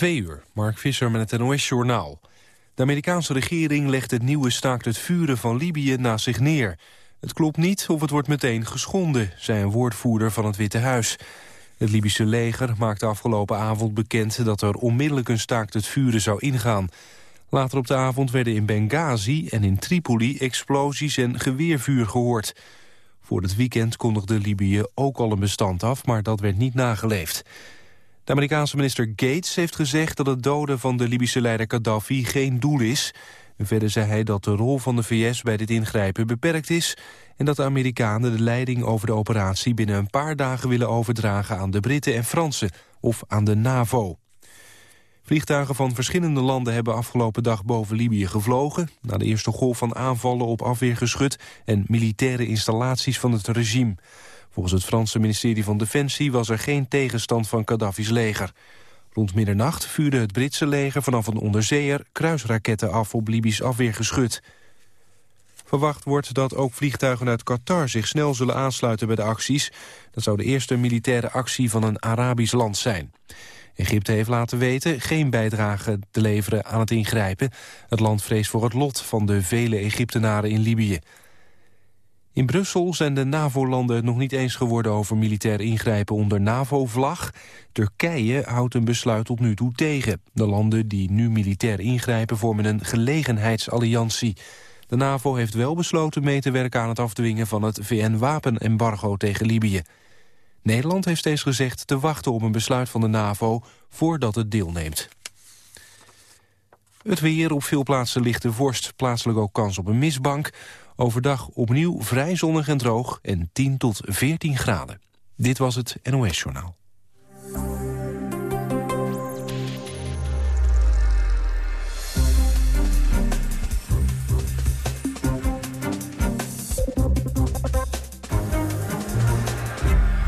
Twee uur, Mark Visser met het NOS-journaal. De Amerikaanse regering legt het nieuwe staakt het vuren van Libië naast zich neer. Het klopt niet of het wordt meteen geschonden, zei een woordvoerder van het Witte Huis. Het Libische leger maakte afgelopen avond bekend dat er onmiddellijk een staakt het vuren zou ingaan. Later op de avond werden in Benghazi en in Tripoli explosies en geweervuur gehoord. Voor het weekend kondigde Libië ook al een bestand af, maar dat werd niet nageleefd. De Amerikaanse minister Gates heeft gezegd dat het doden van de Libische leider Gaddafi geen doel is. Verder zei hij dat de rol van de VS bij dit ingrijpen beperkt is... en dat de Amerikanen de leiding over de operatie binnen een paar dagen willen overdragen aan de Britten en Fransen of aan de NAVO. Vliegtuigen van verschillende landen hebben afgelopen dag boven Libië gevlogen... na de eerste golf van aanvallen op afweergeschut en militaire installaties van het regime. Volgens het Franse ministerie van Defensie was er geen tegenstand van Gaddafi's leger. Rond middernacht vuurde het Britse leger vanaf een onderzeeër kruisraketten af op Libisch afweergeschut. Verwacht wordt dat ook vliegtuigen uit Qatar zich snel zullen aansluiten bij de acties. Dat zou de eerste militaire actie van een Arabisch land zijn. Egypte heeft laten weten geen bijdrage te leveren aan het ingrijpen. Het land vreest voor het lot van de vele Egyptenaren in Libië. In Brussel zijn de NAVO-landen het nog niet eens geworden over militair ingrijpen onder NAVO-vlag. Turkije houdt een besluit tot nu toe tegen. De landen die nu militair ingrijpen vormen een gelegenheidsalliantie. De NAVO heeft wel besloten mee te werken aan het afdwingen van het VN-wapenembargo tegen Libië. Nederland heeft steeds gezegd te wachten op een besluit van de NAVO voordat het deelneemt. Het weer op veel plaatsen ligt de vorst, plaatselijk ook kans op een misbank. Overdag opnieuw vrij zonnig en droog en 10 tot 14 graden. Dit was het NOS Journaal.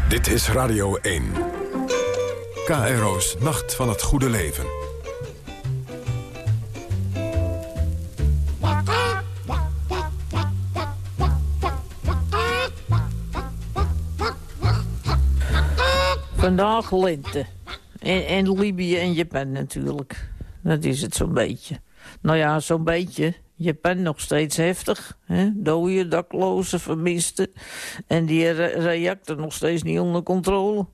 Dit is Radio 1. KRO's Nacht van het Goede Leven. Vandaag lente. En, Libië en Japan natuurlijk. Dat is het zo'n beetje. Nou ja, zo'n beetje. Japan nog steeds heftig. Hè? Daklozen, vermisten. En die reactor nog steeds niet onder controle.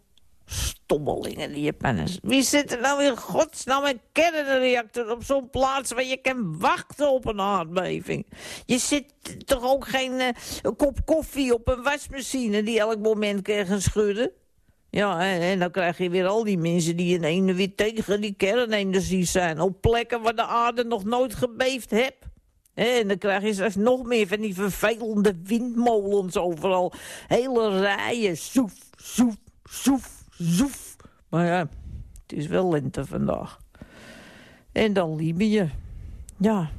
Stommelingen, die Japanners. Wie zit er nou in godsnaam een kernreactor op zo'n plaats... waar je kan wachten op een aardbeving? Je zit toch ook geen uh, kop koffie op een wasmachine... die elk moment kan schudden? Ja, en, dan krijg je weer al die mensen die in ene weer tegen die kernenergie zijn. Op plekken waar de aarde nog nooit gebeefd heeft. En dan krijg je straks nog meer van die vervelende windmolens overal. Hele rijen, soef, soef, soef, soef. Maar ja, het is wel lente vandaag. En dan Libië. Ja,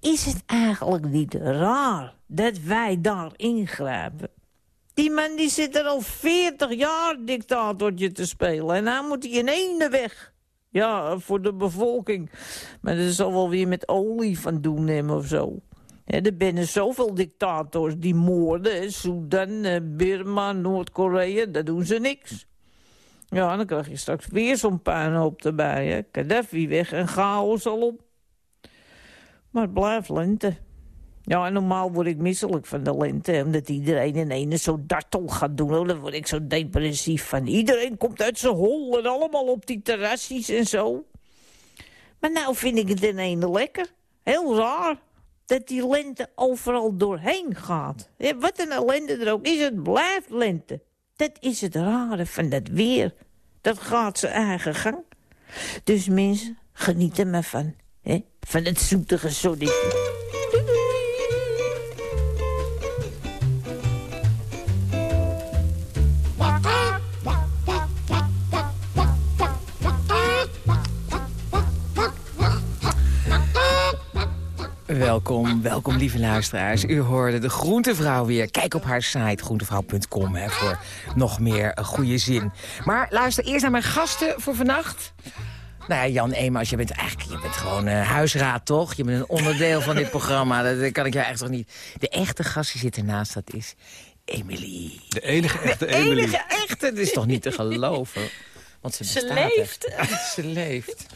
is het eigenlijk niet raar dat wij daar ingrijpen? Die man die zit er al 40 jaar dictatortje te spelen. En dan moet hij in ene weg. Ja, voor de bevolking. Maar dat zal wel weer met olie van doen nemen of zo. er zijn zoveel dictators die moorden. Sudan, eh, Burma, Noord-Korea, daar doen ze niks. Ja, dan krijg je straks weer zo'n puinhoop erbij. Hè. Gaddafi weg en chaos al op. Maar het blijft lente. Ja, normaal word ik misselijk van de lente. Omdat iedereen in ene zo dartel gaat doen. Dan word ik zo depressief van. Iedereen komt uit zijn hol en allemaal op die terrasjes en zo. Maar nou vind ik het in ene lekker. Heel raar. Dat die lente overal doorheen gaat. Wat een ellende er ook is, het blijft lente. Dat is het rare van dat weer. Dat gaat zijn eigen gang. Dus mensen, genieten er maar van. Hè? Van het zoetige zonnetje. Welkom, welkom lieve luisteraars. U hoorde de Groentevrouw weer. Kijk op haar site groentevrouw.com voor nog meer goede zin. Maar luister eerst naar mijn gasten voor vannacht. Nou ja, Jan Emaus, je bent eigenlijk je bent gewoon uh, huisraad, toch? Je bent een onderdeel van dit programma. Dat kan ik jou echt toch niet... De echte gast die zit ernaast, dat is Emily. De enige echte de Emily. enige echte, dat is toch niet te geloven? Want ze, Ze bestaat leeft. ze leeft.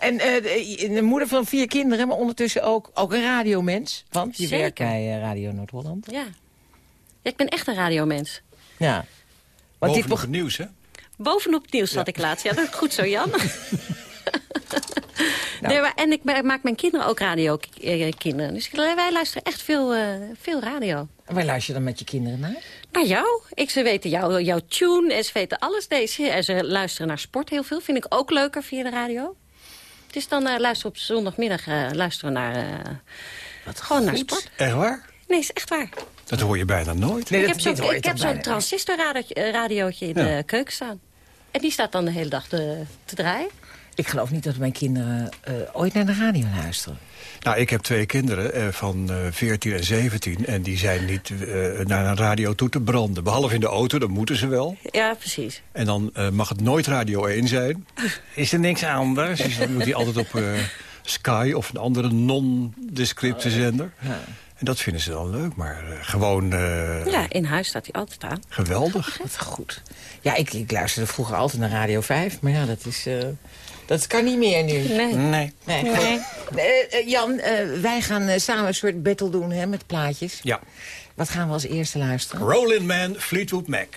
En eh, de, de moeder van vier kinderen, maar ondertussen ook, ook een radiomens. Want je Zeker. werkt bij eh, Radio Noord-Holland. Ja. ja. Ik ben echt een radiomens. Ja. Want Bovenop het nieuws, hè? Bovenop het nieuws zat ik laatst. Ja, dat is goed zo, Jan. Nee, maar, en ik ma- maak mijn kinderen ook radiokinderen. Dus ik- wij luisteren echt veel, eh, veel radio. Waar luister je dan met je kinderen naar? Naar jou. Ik, ze weten jou, jouw tune en ze weten alles. Deze. En ze luisteren naar sport heel veel. Vind ik ook leuker via de radio. Dus dan eh, luisteren op zondagmiddag eh, luisteren we naar, eh, gewoon naar sport. Echt waar? Nee, is echt waar. Dat hoor je bijna nooit. Nee, ik dat- heb zo'n ik heb zo'n transistorradiootje in Ja. de keuken staan. En die staat dan de hele dag te, te draaien. Ik geloof niet dat mijn kinderen eh, ooit naar de radio luisteren. Nou, ik heb twee kinderen eh, van eh 14 en 17. En die zijn niet eh, naar een radio toe te branden. Behalve in de auto, dat moeten ze wel. Ja, precies. En dan eh, mag het nooit Radio 1 zijn. Is er niks anders? Dus dan moet hij altijd op eh, Sky of een andere non-descripte zender. En dat vinden ze dan leuk, maar eh, gewoon eh, Ja, in huis staat hij altijd aan. geweldig. Wat goed. Ja, ik, ik luisterde vroeger altijd naar Radio 5. Maar ja, dat, is, eh, dat kan niet meer nu. Nee. Nee. Nee. Nee. Eh, eh, Jan, eh, wij gaan samen een soort battle doen hè, met plaatjes. Ja. Wat gaan we als eerste luisteren? Rollin' Man, Fleetwood Mac.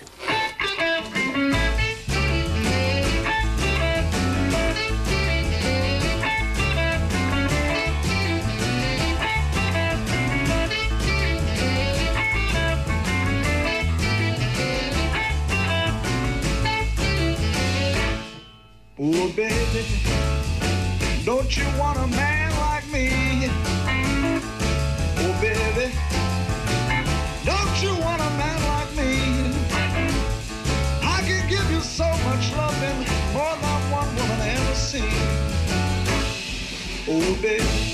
Oh, baby, don't you want a man like me? Oh, baby, don't you want a man like me? I can give you so much loving, more than one woman ever seen. Oh, baby,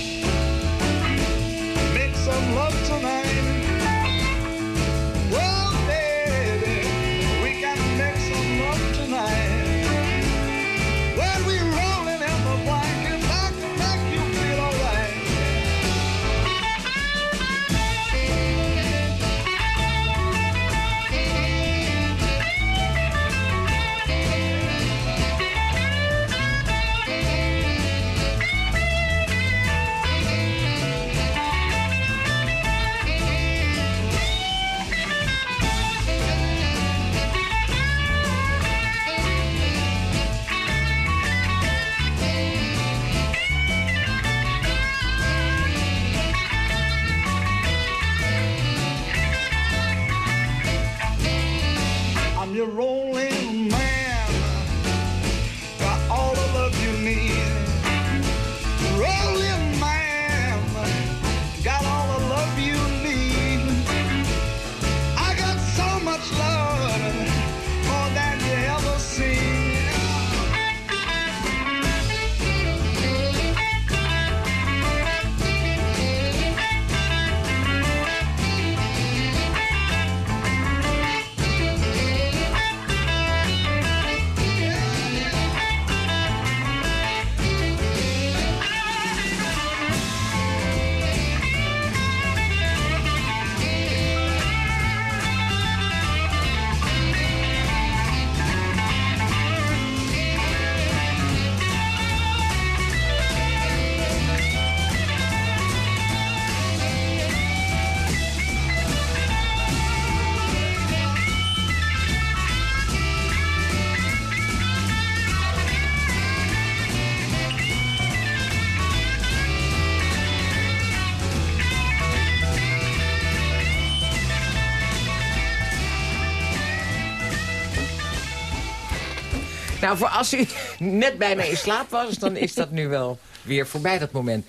Nou, voor als u net bijna in slaap was, dan is dat nu wel weer voorbij, dat moment.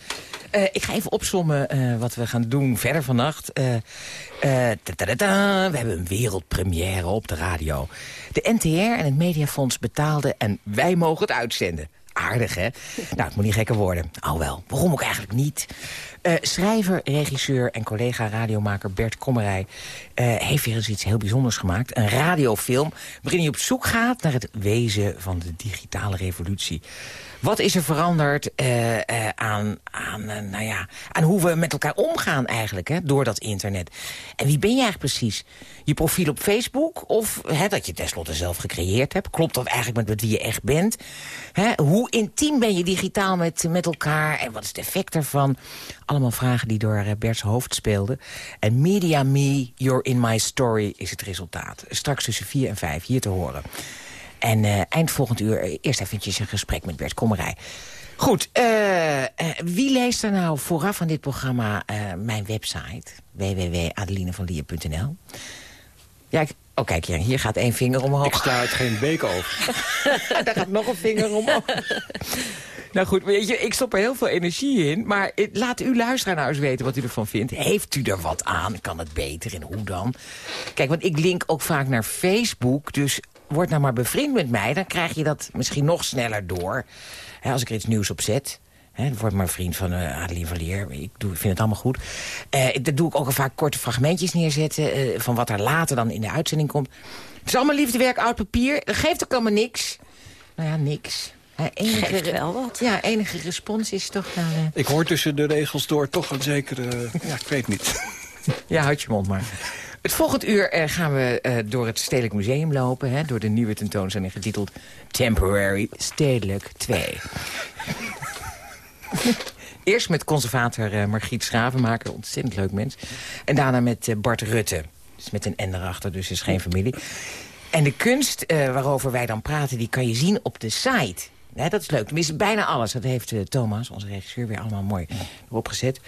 Eh, ik ga even opsommen eh, wat we gaan doen verder vannacht. Eh, we hebben een wereldpremière op de radio. De NTR en het Mediafonds betaalden en wij mogen het uitzenden. Aardig, hè? Nou, het moet niet gekker worden. Oh wel, waarom ook eigenlijk niet? Uh, schrijver, regisseur en collega-radiomaker Bert Kommerij... Uh, heeft weer eens iets heel bijzonders gemaakt. Een radiofilm waarin hij op zoek gaat naar het wezen van de digitale revolutie. Wat is er veranderd uh, uh, aan, aan, uh, nou ja, aan hoe we met elkaar omgaan eigenlijk hè, door dat internet? En wie ben je eigenlijk precies? Je profiel op Facebook of hè, dat je tenslotte zelf gecreëerd hebt? Klopt dat eigenlijk met wie je echt bent? Hè, hoe intiem ben je digitaal met, met elkaar en wat is het effect daarvan? Allemaal vragen die door Bert's hoofd speelden. En Media Me, You're in My Story is het resultaat. Straks tussen 4 en 5 hier te horen. En uh, eind volgend uur eerst eventjes een gesprek met Bert Kommerij. Goed, uh, uh, wie leest er nou vooraf aan dit programma mijn website? www.adelinevanlier.nl Ja, ik, oh kijk, ja, hier gaat één vinger omhoog. Ik sluit geen beek over. Daar gaat nog een vinger omhoog. Nou goed, weet je, ik stop er heel veel energie in. Maar laat uw luisteraar nou eens weten wat u ervan vindt. Heeft u er wat aan? Kan het beter en hoe dan? Kijk, want ik link ook vaak naar Facebook. Dus word nou maar bevriend met mij. Dan krijg je dat misschien nog sneller door. als ik er iets nieuws op zet. He, word maar vriend van uh, Adeline Valier. Ik doe, vind het allemaal goed. Uh, dat doe ik ook al vaak korte fragmentjes neerzetten... Uh, van wat er later dan in de uitzending komt. Het is allemaal liefdewerk, oud papier. Dat geeft ook allemaal niks. Nou ja, niks. enige, Geeft wel wat. Ja, enige respons is toch... Naar, Ik hoor tussen de regels door toch een zekere... ja, ik weet niet. ja, houd je mond maar. Het volgend uur uh, gaan we uh, door het Stedelijk Museum lopen... Hè, door de nieuwe tentoonstelling getiteld Temporary Stedelijk 2. Eerst met conservator uh, Margriet Schravenmaker, ontzettend leuk mens. En daarna met Bart Rutte, dus met een N erachter, dus is geen familie. En de kunst waarover wij dan praten, die kan je zien op de site... Nee, dat is leuk. Tenminste, bijna alles. Dat heeft uh, Thomas, onze regisseur, weer allemaal mooi erop gezet.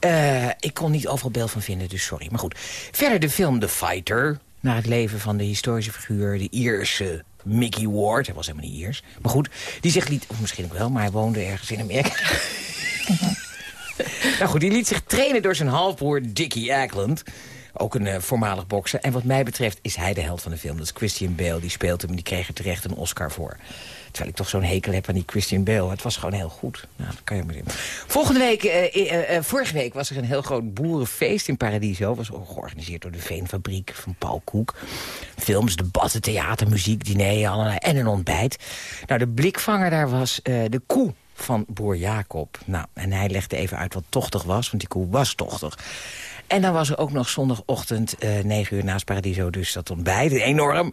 Uh, ik kon niet overal beeld van vinden, dus sorry. Maar goed. Verder de film The Fighter. Naar het leven van de historische figuur, de Ierse Mickey Ward. Hij was helemaal niet Iers. Maar goed, die zich liet... Of misschien ook wel, maar hij woonde ergens in Amerika. nou goed, die liet zich trainen door zijn halfbroer Dickie Ackland. Ook een uh, voormalig bokser. En wat mij betreft is hij de held van de film. Dat is Christian Bale. Die speelt hem en die kreeg er terecht een Oscar voor. Terwijl ik toch zo'n hekel heb aan die Christian Bale. Het was gewoon heel goed. Nou, dat kan je maar zien. Volgende week, uh, uh, vorige week was er een heel groot boerenfeest in Paradiso. was ook georganiseerd door de Veenfabriek van Paul Koek. Films, debatten, theater, muziek, diner en een ontbijt. Nou, de blikvanger daar was de koe van boer Jacob. Nou, en hij legde even uit wat tochtig was, want die koe was tochtig. En dan was er ook nog zondagochtend, uh, 9 uur naast Paradiso, dus dat ontbijt, enorm.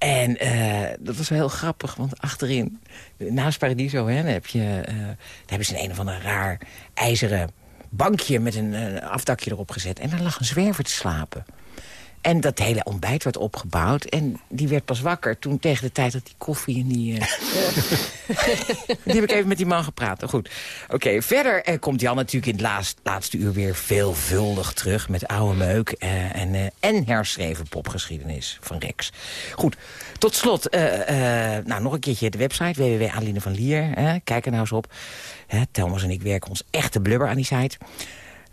En uh, dat was heel grappig, want achterin, naast Paradiso, hè, heb je, uh, daar hebben ze een, een of ander raar ijzeren bankje met een, een afdakje erop gezet. En daar lag een zwerver te slapen. En dat hele ontbijt werd opgebouwd. En die werd pas wakker toen tegen de tijd dat die koffie en die... Uh... die heb ik even met die man gepraat. Goed. Oké, okay, verder uh, komt Jan natuurlijk in het laatst, laatste uur weer veelvuldig terug... met oude meuk uh, en, en herschreven popgeschiedenis van Rex. Goed, tot slot, nou, nog een keertje de website www.adeline van Lier. Kijk er nou eens op. Thomas en ik werken ons echte blubber aan die site...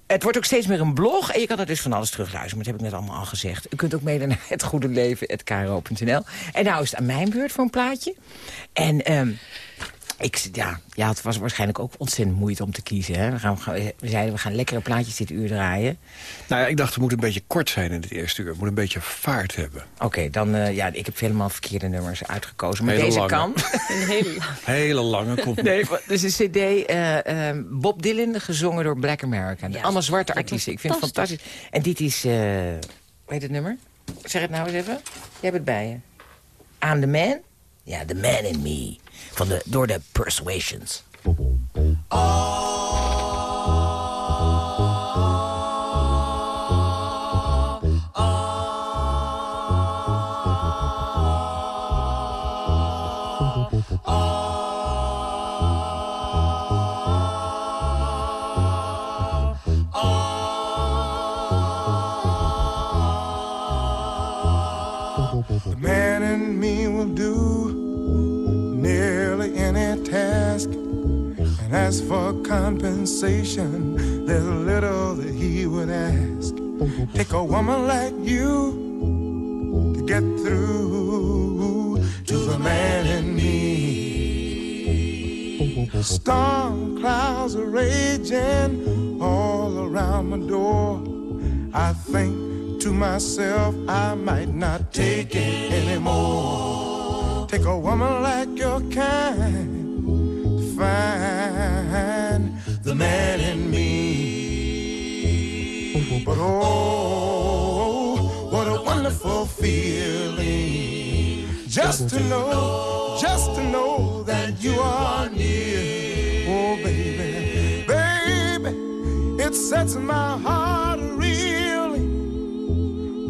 Het wordt ook steeds meer een blog en je kan er dus van alles terugluisteren. Maar dat heb ik net allemaal al gezegd. U kunt ook mede naar hetgoedeleven.kro.nl. En nou is het aan mijn beurt voor een plaatje. En um, ik, ja, ja, het was waarschijnlijk ook ontzettend moeite om te kiezen. Hè? We, gaan, we zeiden, we gaan lekkere plaatjes dit uur draaien. Nou ja, ik dacht, het moet een beetje kort zijn in het eerste uur. Het moet een beetje vaart hebben. Oké, okay, dan, uh, ja, ik heb helemaal verkeerde nummers uitgekozen. Maar hele deze lange. kan. Een hele lange. Hele lange. Komt nee, dus een cd, uh, uh, Bob Dylan, gezongen door Black American. Ja, Allemaal zwarte artiesten. Ik vind het fantastisch. En dit is, uh, hoe heet het nummer? Zeg het nou eens even. Je hebt het bij je. Aan the Man? Ja, The Man in Me. Van de, door de Persuasions. The compensation, there's little that he would ask. Take a woman like you to get through to the man in me. Storm clouds are raging all around my door. I think to myself, I might not take it anymore. Take a woman like your kind to find the man in me. But oh, what a wonderful feeling just to know, just to know that you are near. Oh, baby, baby, it sets my heart reeling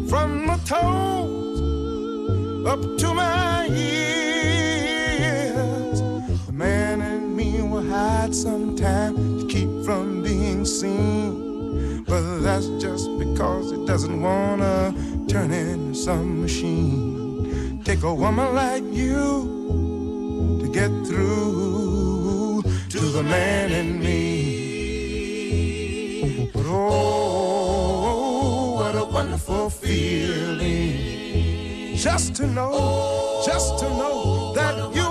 from my toes up to my but that's just because it doesn't wanna turn into some machine. Take a woman like you to get through to the man in me. But oh, what a wonderful feeling just to know, just to know that you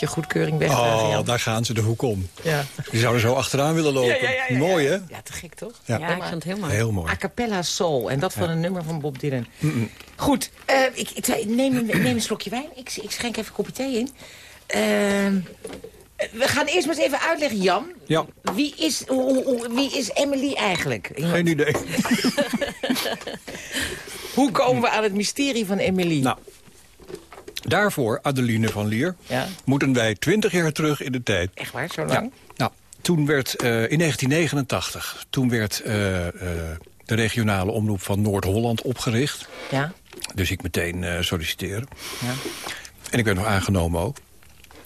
Je goedkeuring wegdragen, Oh, Jan? daar gaan ze de hoek om. Ja. Die zouden zo achteraan willen lopen. Mooi, hè? Ja, te gek, toch? Ja. Ja, ik vind het heel mooi. Heel mooi. A cappella soul. En dat van een nummer van Bob Dylan. Goed, eh, ik, neem, een- neem een slokje wijn. Ik, ik schenk even een kopje thee in. Ehm, we gaan eerst maar eens even uitleggen, Jan. Ja, Wie is, wie is Emily eigenlijk? geen idee. Hoe komen we aan het mysterie van Emily? Nou, daarvoor, Adeline van Lier, Ja. moeten wij twintig jaar terug in de tijd. Echt waar, zo Ja, lang? nou, toen werd eh, in 1989, toen werd eh, eh, de regionale omroep van Noord-Holland opgericht. Ja. Dus ik meteen solliciteren. Ja. En ik werd nog aangenomen ook.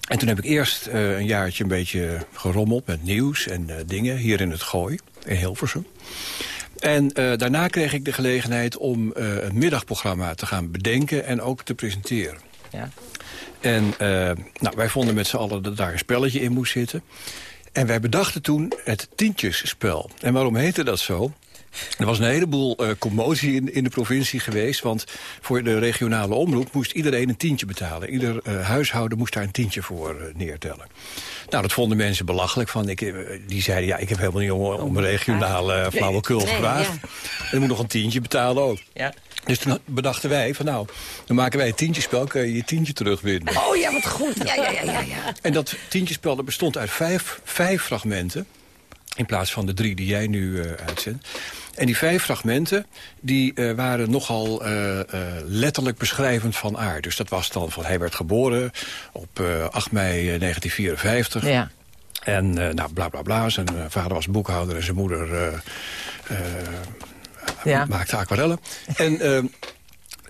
En toen heb ik eerst een jaartje een beetje gerommeld met nieuws en dingen hier in het Gooi, in Hilversum. En daarna kreeg ik de gelegenheid om eh, een middagprogramma te gaan bedenken en ook te presenteren. Ja. En eh, nou, wij vonden met z'n allen dat daar een spelletje in moest zitten. En wij bedachten toen het tientjesspel. En waarom heette dat zo? Er was een heleboel eh, commotie in, in de provincie geweest. Want voor de regionale omroep moest iedereen een tientje betalen. Ieder eh, huishouden moest daar een tientje voor neertellen. Nou, dat vonden mensen belachelijk. Van, ik, die zeiden, ja, ik heb helemaal niet om, om regionale uh, flauwekul gevraagd. En je moet nog een tientje betalen ook. ja. Dus toen bedachten wij van nou, dan maken wij een tientjespel, kun je je tientje terugwinnen. Oh ja, wat goed. Ja, ja, ja, ja. ja. En dat tientjespel dat bestond uit vijf, vijf fragmenten. In plaats van de drie die jij nu eh, uitzendt. En die vijf fragmenten die, eh, waren nogal eh, eh, letterlijk beschrijvend van aard. Dus dat was dan van hij werd geboren op eh, 8 mei eh, 1954. ja. En eh, nou, bla bla bla. Zijn vader was boekhouder en zijn moeder eh, eh, Ja. maakte aquarellen. En eh,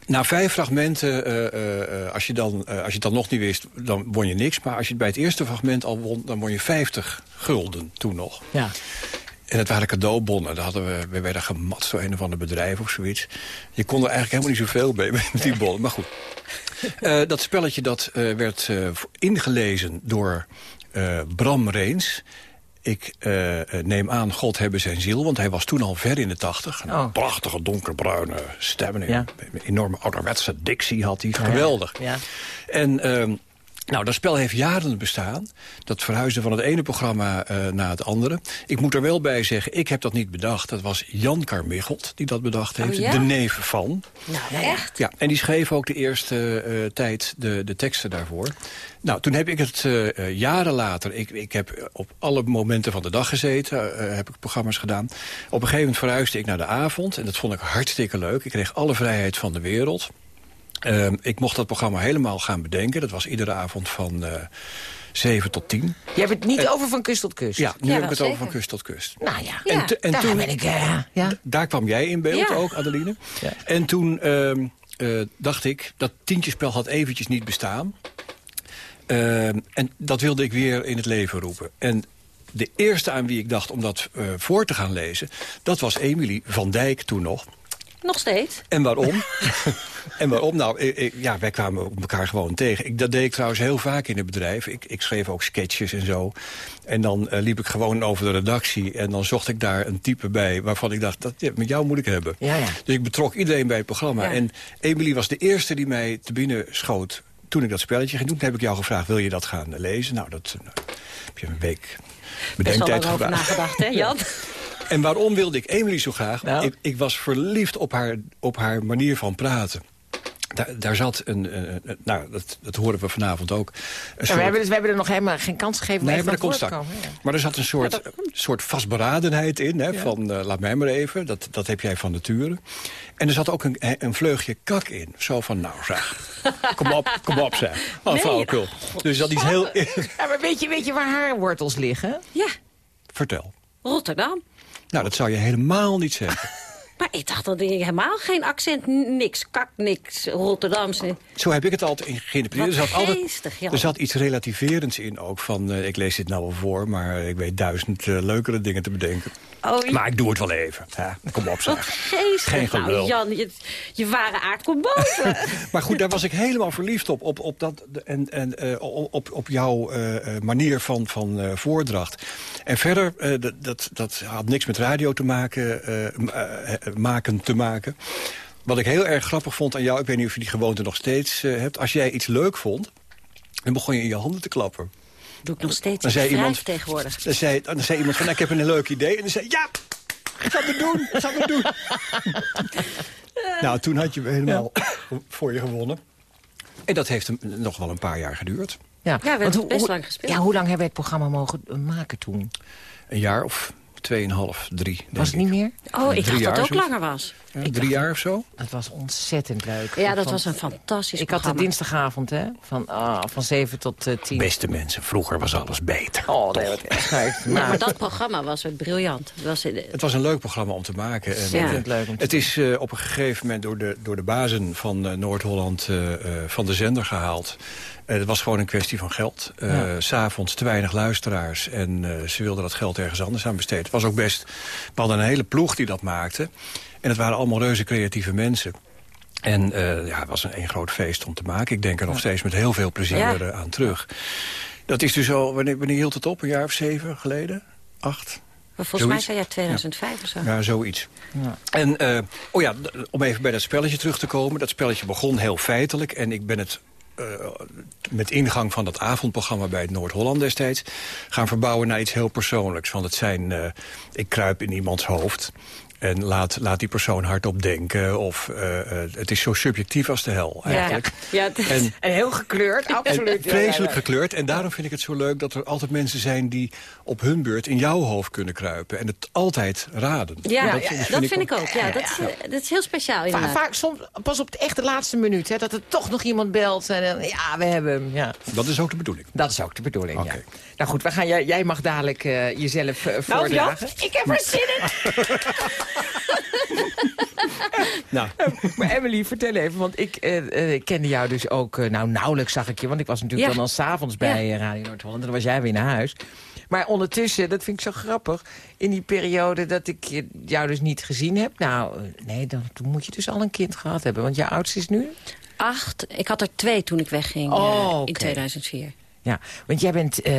na vijf fragmenten, eh, eh, als, je dan, als je het dan nog niet wist, dan won je niks. Maar als je het bij het eerste fragment al won, dan won je 50 gulden toen nog. ja. En het waren cadeaubonnen. Daar hadden we, we werden gemat door een of ander bedrijf of zoiets. Je kon er eigenlijk helemaal niet zoveel mee met die bonnen. Maar goed. Dat spelletje dat, werd ingelezen door Bram Reens. Ik eh, eh, neem aan, God hebben zijn ziel. Want hij was toen al ver in de tachtig. Een Oh. prachtige donkerbruine stem. Ja. Een enorme ouderwetse dictie had hij. Geweldig. Ja. En ehm, Nou, dat spel heeft jaren bestaan. Dat verhuisde van het ene programma uh, naar het andere. Ik moet er wel bij zeggen, ik heb dat niet bedacht. Dat was Jan Carmichelt die dat bedacht heeft. Oh, ja? De neef van. Nou, echt? Ja, en die schreef ook de eerste uh, tijd de, de teksten daarvoor. Nou, toen heb ik het uh, jaren later... Ik, ik heb op alle momenten van de dag gezeten, heb ik programma's gedaan. Op een gegeven moment verhuisde ik naar de avond. En dat vond ik hartstikke leuk. Ik kreeg alle vrijheid van de wereld. Uh, ik mocht dat programma helemaal gaan bedenken. Dat was iedere avond van uh, 7 tot 10. Je hebt het niet uh, over van kust tot kust? Ja, nu ja, heb ik het zeker. over van kust tot kust. Nou ja, en, te, en daar toen, ben ik... Uh, ja. Daar kwam jij in beeld Ja. ook, Adeline. Ja. En toen uh, dacht ik, dat tientjespel had eventjes niet bestaan. en dat wilde ik weer in het leven roepen. En de eerste aan wie ik dacht om dat uh, voor te gaan lezen... dat was Emily van Dijk toen nog. Nog steeds. En waarom? en waarom? Nou, ik, ik, ja, wij kwamen elkaar gewoon tegen. Ik, dat deed ik trouwens heel vaak in het bedrijf. Ik, ik schreef ook sketches en zo. En dan uh, liep ik gewoon over de redactie. En dan zocht ik daar een type bij waarvan ik dacht... dat ja, met jou moet ik hebben. Ja, ja. Dus ik betrok iedereen bij het programma. Ja. En Emily was de eerste die mij te binnen schoot... toen ik dat spelletje ging doen. Toen heb ik jou gevraagd, wil je dat gaan lezen? Nou, dat uh, heb je een week bedenktijd gevraagd. nagedacht, hè Jan? En waarom wilde ik Emily zo graag? Nou. Ik, ik, was verliefd op haar, op haar manier van praten. Daar, daar zat een, nou, dat, dat horen we vanavond ook. Een Ja, soort, we, hebben, dus, we hebben er nog helemaal geen kans gegeven om nee, maar komt komen, ja. Maar er zat een soort, soort vastberadenheid in. Hè, Van, uh, laat mij maar even, dat, dat heb jij van nature. En er zat ook een, een vleugje kak in. Zo van, nou zeg, kom op, kom op zeg. Oh, Nee. flauwekul. Dus dat is heel... Ja, maar weet je, weet je waar haar wortels liggen? Ja, Vertel. Rotterdam. Nou, dat zou je helemaal niet zeggen. Maar ik dacht dat ik helemaal geen accent, niks, kak, niks, Rotterdamse. Zo heb ik het altijd in geïnterpreteerd. Wat Er zat, altijd, geestig, Jan. er zat iets relativerends in ook. Van, uh, ik lees dit nou wel voor, maar ik weet duizend uh, leukere dingen te bedenken. Oh, je- Maar ik doe het wel even. Ja, kom op wat zeg. geestig. Geen nou, gelul. Jan, je, je ware aard komt boven. Maar goed, daar was ik helemaal verliefd op. Op, op, dat, en, en, uh, op, op jouw manier van, van voordracht. En verder, dat, dat, dat had niks met radio te maken, maken te maken. Wat ik heel erg grappig vond aan jou, ik weet niet of je die gewoonte nog steeds uh, hebt. Als jij iets leuk vond, dan begon je in je handen te klappen. Doe ik nog steeds Dan zei iemand- tegenwoordig. Dan zei, dan zei iemand van, nou, ik heb een leuk idee. En dan zei ja, ga het doen, ga het doen. nou, toen had je helemaal voor je gewonnen. En dat heeft hem nog wel een paar jaar geduurd. Ja, we hebben best hoe- lang gespeeld. Ja, hoe lang hebben we het programma mogen uh, maken toen? Een jaar of tweeënhalf, drie, denk Was het ik. niet meer? Oh, ik dacht dat het ook langer was. Ja, drie dacht- jaar of zo? Dat was ontzettend leuk. Ja, dat Van- was een fantastisch Ik had de dinsdagavond, hè? Van, ah, van 7 tot uh, 10. Beste mensen, vroeger was alles beter. Oh, nee, wat echt. Ja, Maar, dat programma was weer briljant. Het was, eh, Het was een leuk programma om te maken. En, Ja. eh, vind het leuk om te het is uh, op een gegeven moment door de, door de bazen van uh, Noord-Holland uh, van de zender gehaald. Het was gewoon een kwestie van geld. Ja. S'avonds te weinig luisteraars en ze wilden dat geld ergens anders aan besteden. Het was ook best... We hadden een hele ploeg die dat maakte. En het waren allemaal reuze creatieve mensen. En uh, ja, het was een, een groot feest om te maken. Ik denk er nog steeds met heel veel plezier Ja. uh, aan terug. Dat is dus al... Wanneer, wanneer hield het op? Een jaar of zeven geleden? Acht? maar volgens Zoiets. mij zei jij 2005 of zo. Ja, zoiets. Ja. En, uh, oh ja, om even bij dat spelletje terug te komen. Dat spelletje begon heel feitelijk. En ik ben het uh, met ingang van dat avondprogramma bij het Noord-Holland destijds... gaan verbouwen naar iets heel persoonlijks. Want het zijn, uh, ik kruip in iemands hoofd... En laat, laat die persoon hardop denken. Of uh, het is zo subjectief als de hel eigenlijk. Ja, het is- En, en heel gekleurd, absoluut. en vreselijk gekleurd. En daarom vind ik het zo leuk dat er altijd mensen zijn... die op hun beurt in jouw hoofd kunnen kruipen. En het altijd raden. Ja, En dat, vind, ik ook. Ja, Ja, dat, is, eh, dat is heel speciaal inderdaad. vaak soms pas op de echte laatste minuut, hè, dat er toch nog iemand belt. En ja, we hebben hem. Ja. Dat is ook de bedoeling. Dat is ook de bedoeling, ja. Nou goed, we gaan, jij, jij mag dadelijk uh, jezelf uh, voordragen. ik heb er zin in. Nou, Maar Emily, vertel even, want ik uh, uh, kende jou dus ook... Uh, nou, nauwelijks zag ik je, want ik was natuurlijk Ja. dan al s'avonds bij Ja. Radio Noord-Holland. En dan was jij weer naar huis. Maar ondertussen, dat vind ik zo grappig... in die periode dat ik jou dus niet gezien heb... nou, nee, dan, toen moet je dus al een kind gehad hebben. Want je oudste is nu? Acht. Ik had er twee toen ik wegging Oh, eh, in 2004. Ja, want jij bent... eh,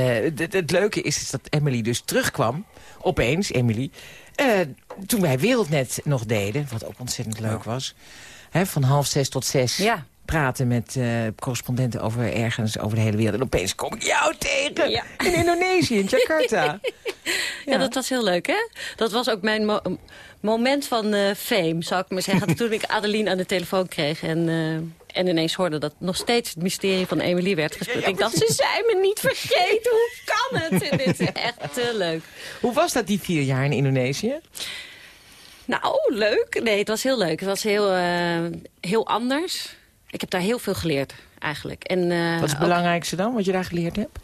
het- leuke is, is dat Emily dus terugkwam. Opeens, Emily. eh, toen wij Wereldnet nog deden, wat ook ontzettend leuk was. Hè, van half zes tot zes. Ja. praten met eh, correspondenten over ergens over de hele wereld. En opeens kom ik jou tegen Ja. in Indonesië, in Jakarta. Ja, dat was heel leuk, hè? Dat was ook mijn mo- moment van fame, zou ik maar zeggen. toen ik Adeline aan de telefoon kreeg en, en ineens hoorde dat nog steeds het mysterie van Emily werd gespeeld. ik dacht, ze zijn me niet vergeten. Hoe kan het? En dit is echt te leuk. Hoe was dat die vier jaar in Indonesië? Nou, leuk. Nee, het was heel leuk. Het was heel, eh, heel anders. Ik heb daar heel veel geleerd, eigenlijk. En, eh, Wat is het belangrijkste dan, wat je daar geleerd hebt?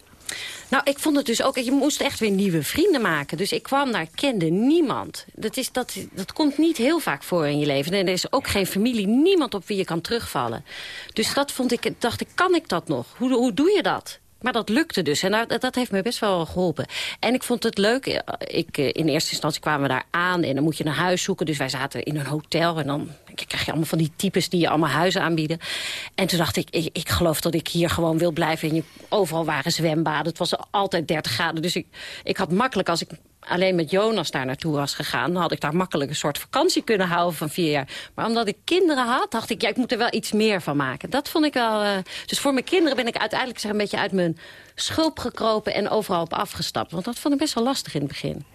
Nou, ik vond het dus ook... Je moest echt weer nieuwe vrienden maken. Dus ik kwam daar, kende niemand. Dat, is, dat, dat komt niet heel vaak voor in je leven. En er is ook geen familie, niemand op wie je kan terugvallen. Dus dat vond ik, dacht ik, kan ik dat nog? Hoe, hoe doe je dat? Maar dat lukte dus. En dat, dat heeft me best wel geholpen. En ik vond het leuk. eh, Ik, eh, in eerste instantie kwamen we daar aan. En dan moet je een huis zoeken. Dus wij zaten in een hotel. En dan krijg je allemaal van die types die je allemaal huizen aanbieden. En toen dacht ik, ik, ik geloof dat ik hier gewoon wil blijven. En je, overal waren zwembaden. Het was altijd 30 graden. Dus ik, ik had makkelijk, als ik alleen met Jonas daar naartoe was gegaan... dan had ik daar makkelijk een soort vakantie kunnen houden van vier jaar. Maar omdat ik kinderen had, dacht ik, ja, ik moet er wel iets meer van maken. Dat vond ik wel... eh, dus voor mijn kinderen ben ik uiteindelijk zeg, een beetje uit mijn schulp gekropen... en overal op afgestapt. Want dat vond ik best wel lastig in het begin.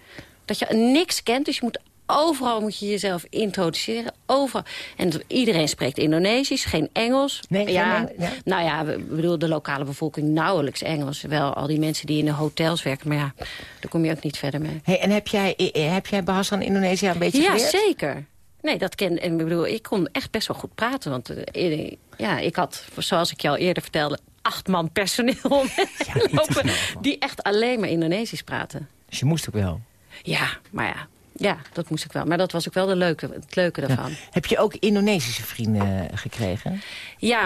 Dat je niks kent, dus je moet overal moet je jezelf introduceren. Overal. En iedereen spreekt Indonesisch, geen Engels. Nee, geen ja, ja. Nou ja, we- bedoel, de lokale bevolking nauwelijks Engels. Wel al die mensen die in de hotels werken. Maar ja, daar kom je ook niet verder mee. Hey, en heb jij, heb jij Bahasa in Indonesië een beetje Ja, geleerd? zeker. Nee, dat ken en ik bedoel, ik kon echt best wel goed praten. Want eh, ja, ik had, zoals ik je al eerder vertelde, acht man personeel lopen. Die echt alleen maar Indonesisch praten. Dus je moest ook wel. Ja, maar ja. Ja, dat moest ik wel. Maar dat was ook wel de leuke, het leuke daarvan. Ja. Heb je ook Indonesische vrienden gekregen?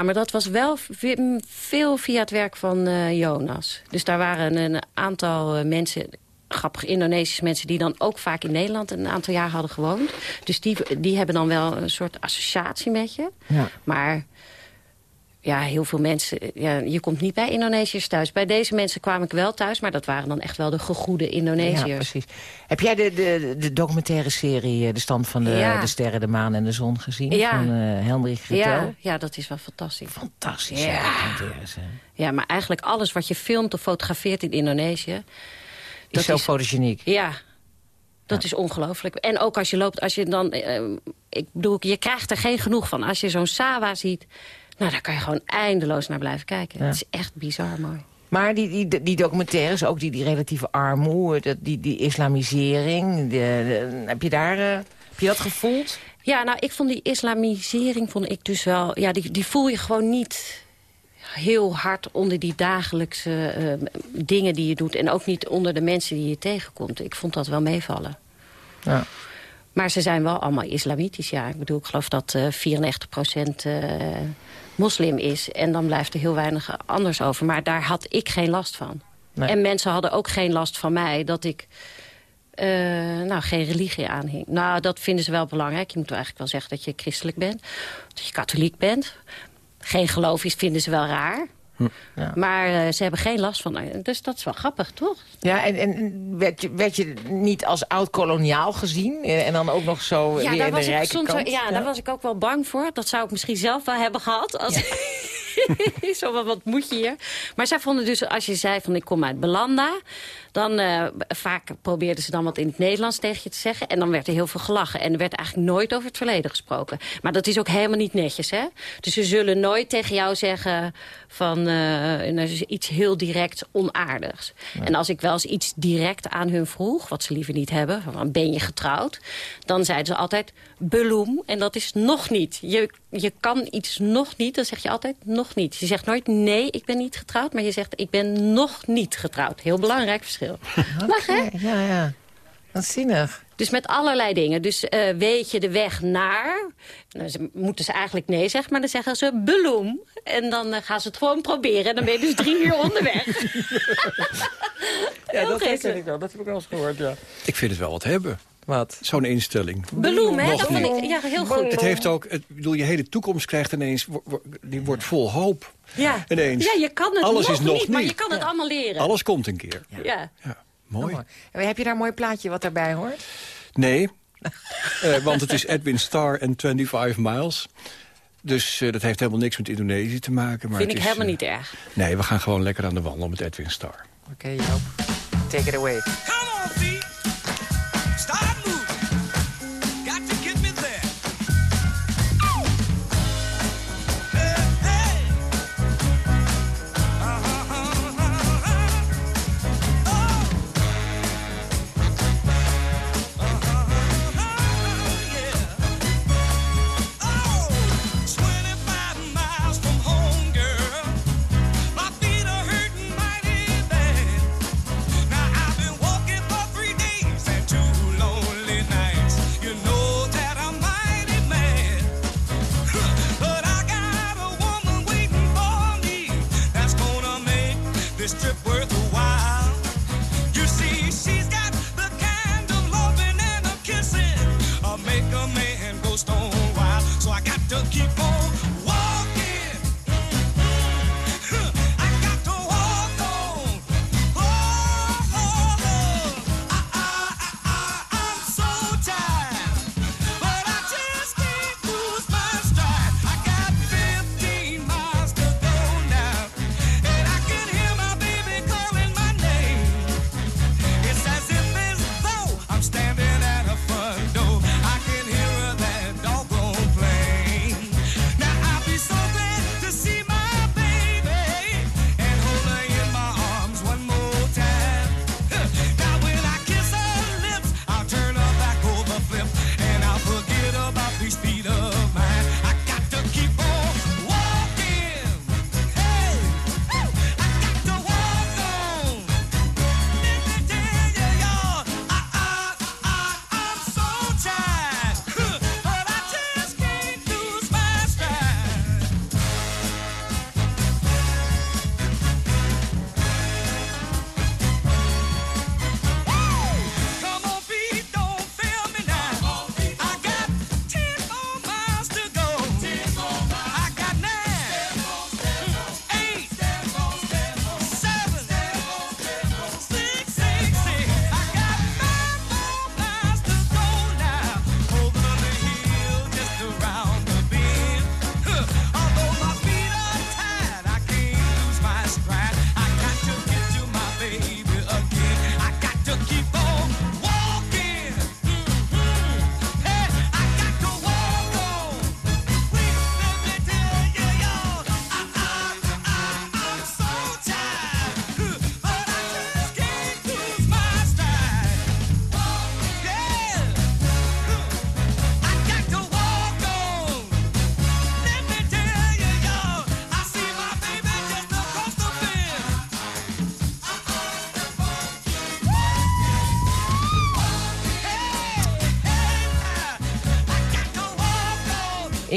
maar dat was wel ve- veel via het werk van eh, Jonas. Dus daar waren een aantal eh, mensen, grappig Indonesische mensen... die dan ook vaak in Nederland een aantal jaar hadden gewoond. Dus die, die hebben dan wel een soort associatie met je. Ja. Maar ja, heel veel mensen... Ja, je komt niet bij Indonesiërs thuis. Bij deze mensen kwam ik wel thuis, maar dat waren dan echt wel de gegoede Indonesiërs. Ja, precies. Heb jij de, de, de documentaire serie eh, De Stand van de, Ja. de Sterren, de Maan en de Zon gezien? Ja. Van uh, Helmrich Grietel? Ja, ja, dat is wel fantastisch. Fantastisch, Ja. Ja, maar eigenlijk alles wat je filmt of fotografeert in Indonesië... Is dat zo fotogeniek. Ja, dat is ongelooflijk. En ook als je loopt, als je dan... eh, ik bedoel, je krijgt er geen genoeg van. Als je zo'n Sawa ziet, nou, daar kan je gewoon eindeloos naar blijven kijken. Ja. Het is echt bizar mooi. Maar die, die, die documentaires, ook die, die relatieve armoede, die, die islamisering... de- de- heb, je daar, eh, heb je dat gevoeld? Ja, nou, ik vond die islamisering vond ik dus wel... Ja, die, die voel je gewoon niet heel hard onder die dagelijkse eh, dingen die je doet. En ook niet onder de mensen die je tegenkomt. Ik vond dat wel meevallen. Ja. Maar ze zijn wel allemaal islamitisch, ja. Ik bedoel, ik geloof dat eh 94 moslim is. En dan blijft er heel weinig anders over. Maar daar had ik geen last van. Nee. En mensen hadden ook geen last van mij dat ik... eh, nou, geen religie aanhing. Nou, dat vinden ze wel belangrijk. Je moet wel eigenlijk wel zeggen dat je christelijk bent. Dat je katholiek bent. Geen geloof is, vinden ze wel raar. Ja. Maar eh, ze hebben geen last van... mij. Dus dat is wel grappig, toch? Ja, en, en werd, je, werd je niet als oud-koloniaal gezien? Eh, En dan ook nog zo weer in de rijke wel- ja, daar was ik ook wel bang voor. Dat zou ik misschien zelf wel hebben gehad. Als Zo, wat, wat moet je hier? Maar zij vonden dus, als je zei van ik kom uit Belanda... dan eh, vaak probeerden ze dan wat in het Nederlands tegen je te zeggen. En dan werd er heel veel gelachen. En er werd eigenlijk nooit over het verleden gesproken. Maar dat is ook helemaal niet netjes, hè? Dus ze zullen nooit tegen jou zeggen van eh, iets heel direct onaardigs. En als ik wel eens iets direct aan hun vroeg, wat ze liever niet hebben... van ben je getrouwd? Dan zeiden ze altijd beloem. En dat is nog niet. Je, je kan iets nog niet, dan zeg je altijd nog niet. Je zegt nooit nee, ik ben niet getrouwd. Maar je zegt ik ben nog niet getrouwd. Heel belangrijk verschil. Lach, hè? Ja, ja, ja. Wat zinnig. Dus met allerlei dingen. Dus eh, weet je de weg naar? Nou, ze, moeten ze eigenlijk nee zeggen, maar dan zeggen ze beloem. En dan eh, gaan ze het gewoon proberen. En dan ben je dus drie uur onderweg. Ja, dat herken ik wel. Dat heb ik wel eens gehoord, ja. Ik vind het wel wat hebben, Wat? zo'n instelling. Beloem, hè? Nog Dat vond ik ja, heel goed. Het heeft ook, het, ik bedoel, je hele toekomst krijgt ineens, wo- wo- die wordt vol hoop. Ja. Ineens. ja, je kan het Alles nog is nog niet, maar je kan het allemaal leren. Alles komt een keer. Ja. Ja, mooi. Mooi. Heb je daar een mooi plaatje wat daarbij hoort? Nee, Eh, want het is Edwin Starr en 25 Miles. Dus eh, dat heeft helemaal niks met Indonesië te maken. Maar Vind ik is, helemaal eh, niet erg. Nee, we gaan gewoon lekker aan de wandel met Edwin Starr. Oké, Joop. Take it away. Worth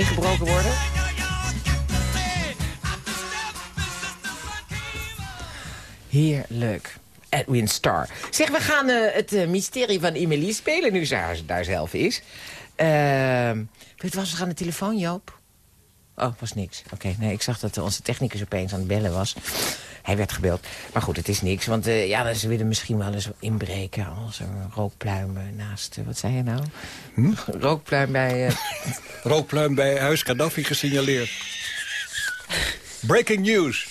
Ingebroken worden? Heerlijk. Edwin Starr. Zeg, we gaan eh, het eh, mysterie van Emily spelen, nu ze daar zelf is. Ehm het was aan de telefoon, Joop? Oh, was niks. Oké, nee, ik zag dat onze technicus opeens aan het bellen was. Hij werd gebeld. Maar goed, het is niks. Want eh, ja, ze willen misschien wel eens inbreken als er rookpluimen naast... eh, wat zei je nou? Rookpluim bij... eh, Rookpluim bij Huis Gaddafi gesignaleerd. Breaking news.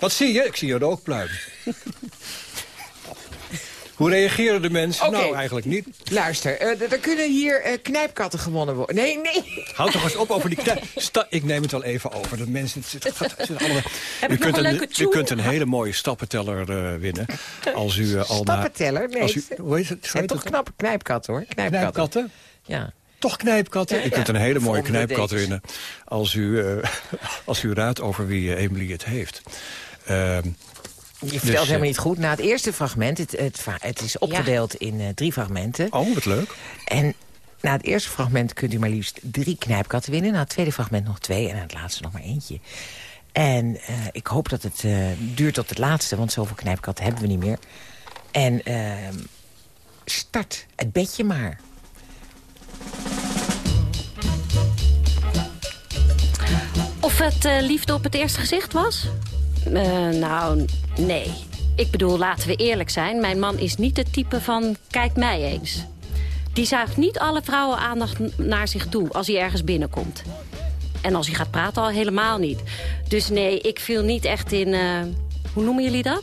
Wat zie je? Ik zie een rookpluim. Hoe reageren de mensen? Nou, eigenlijk niet. Luister, d- er kunnen hier eh, knijpkatten gewonnen worden. Nee, nee. Houd toch eens op over die knijp. Sta ik neem het wel even over. Dat mensen, het, zit- het zit allemaal... Heb u, kunt een u kunt een hele mooie stappenteller eh, winnen. Als u al. Stappenteller? Nee, Als u, het hoe heet het? Zijn toch knappe knijpkatten, hoor. Knijpkatten. Knijpkatten? Ja. Toch knijpkatten? Ja, u kunt een hele mooie knijpkat winnen. Als u, eh, als u raadt over wie Emily het heeft. Ehm, Je vertelt Dus, eh, helemaal niet goed. Na het eerste fragment, het, het, is opgedeeld in eh, drie fragmenten. oh, wat leuk. En na het eerste fragment kunt u maar liefst drie knijpkatten winnen. Na het tweede fragment nog twee en na het laatste nog maar eentje. En eh, ik hoop dat het eh, duurt tot het laatste, want zoveel knijpkatten hebben we niet meer. En ehm, start het bedje maar. Of het eh, liefde op het eerste gezicht was? Eh, nou, nee. Ik bedoel, laten we eerlijk zijn. Mijn man is niet het type van kijk mij eens. Die zuigt niet alle vrouwen aandacht naar zich toe als hij ergens binnenkomt. En als hij gaat praten al helemaal niet. Dus nee, ik viel niet echt in... eh, hoe noemen jullie dat?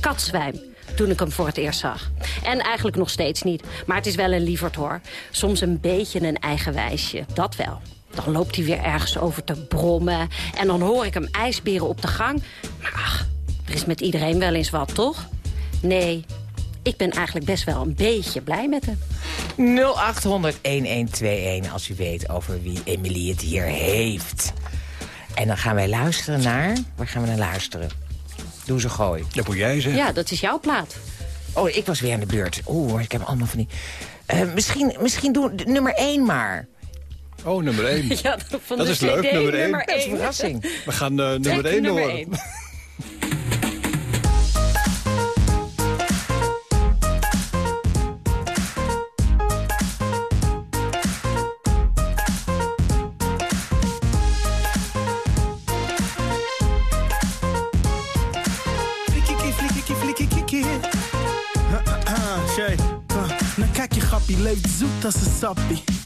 Katzwijm. Toen ik hem voor het eerst zag. En eigenlijk nog steeds niet. Maar het is wel een lieverd hoor. Soms een beetje een eigen wijsje. Dat wel. Dan loopt hij weer ergens over te brommen. En dan hoor ik hem ijsberen op de gang. Maar ach, er is met iedereen wel eens wat, toch? Nee, ik ben eigenlijk best wel een beetje blij met hem. 0800-1121 als u weet over wie Emily het hier heeft. En dan gaan wij luisteren naar... Waar gaan we naar luisteren? Doe ze gooi. Dat moet jij zeggen. Ja, dat is jouw plaat. Oh, ik was weer aan de beurt. Oeh, ik heb allemaal van die... Eh, misschien, misschien doen nummer 1 maar. Oh, nummer 1. Ja, van Dat de is leuk, CD nummer één. Dat is een verrassing. We gaan eh, nummer Trek 1 nummer horen. één. Flikkie, flikkie, flikkie, flikkie. Shay. Nou kijk je grappie, leeft zoet als een sappie.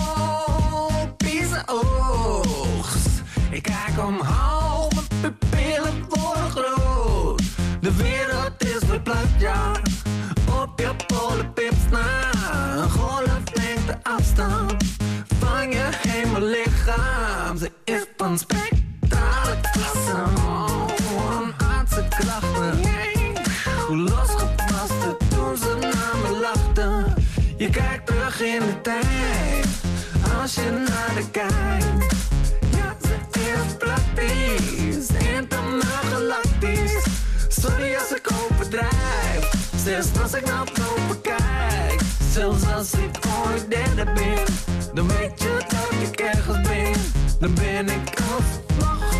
omhoog, mijn pupillen worden groot. De wereld is verplaatst, ja. Op je polenpips na. Een golf neemt de afstand van je hemellichaam. Ze is van spectrale klasse. Oh, een aardse krachten. Hoe losgepast toen ze naar me lachten. Je kijkt terug in de tijd, als je naar de kijkt. Zelfs als ik naar boven kijk. Zelfs als ik ooit derde ben, dan weet je dat ik ergens ben. Dan ben ik alsnog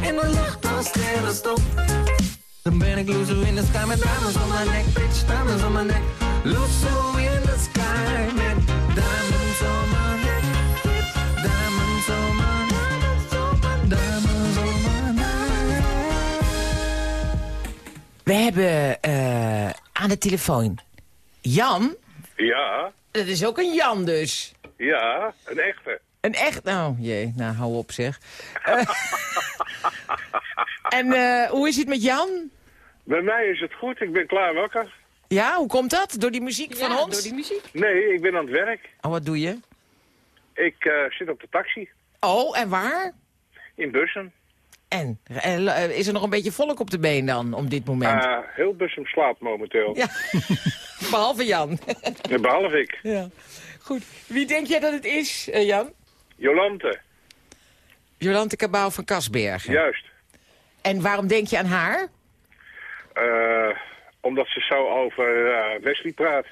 in de lucht als sterrenstof. Dan ben ik loezo in de sky met diamonds om mijn nek, bitch, diamonds om mijn nek. Loezo in de sky met diamonds om mijn nek, bitch, diamonds nek. We hebben eh, aan de telefoon Jan. Ja, Dat is ook een Jan dus. ja, een echte. Een echt... Nou, jee, nou hou op zeg. En eh, hoe is het met Jan? Bij mij is het goed, ik ben klaar wakker. Ja, hoe komt dat? Door die muziek van Ja, ons? door die muziek. Nee, ik ben aan het werk. Oh, wat doe je? Ik eh, zit op de taxi Oh, en waar? in Bussen. En eh, is er nog een beetje volk op de been dan, om dit moment? Uh, heel Bussum slaapt momenteel. Ja, behalve Jan. Ja, Behalve ik. ja. Goed, wie denk jij dat het is, eh, Jan? Jolante, Jolante Cabau van Kasbergen. juist. En waarom denk je aan haar? Eh, omdat ze zo over eh, Wesley praat.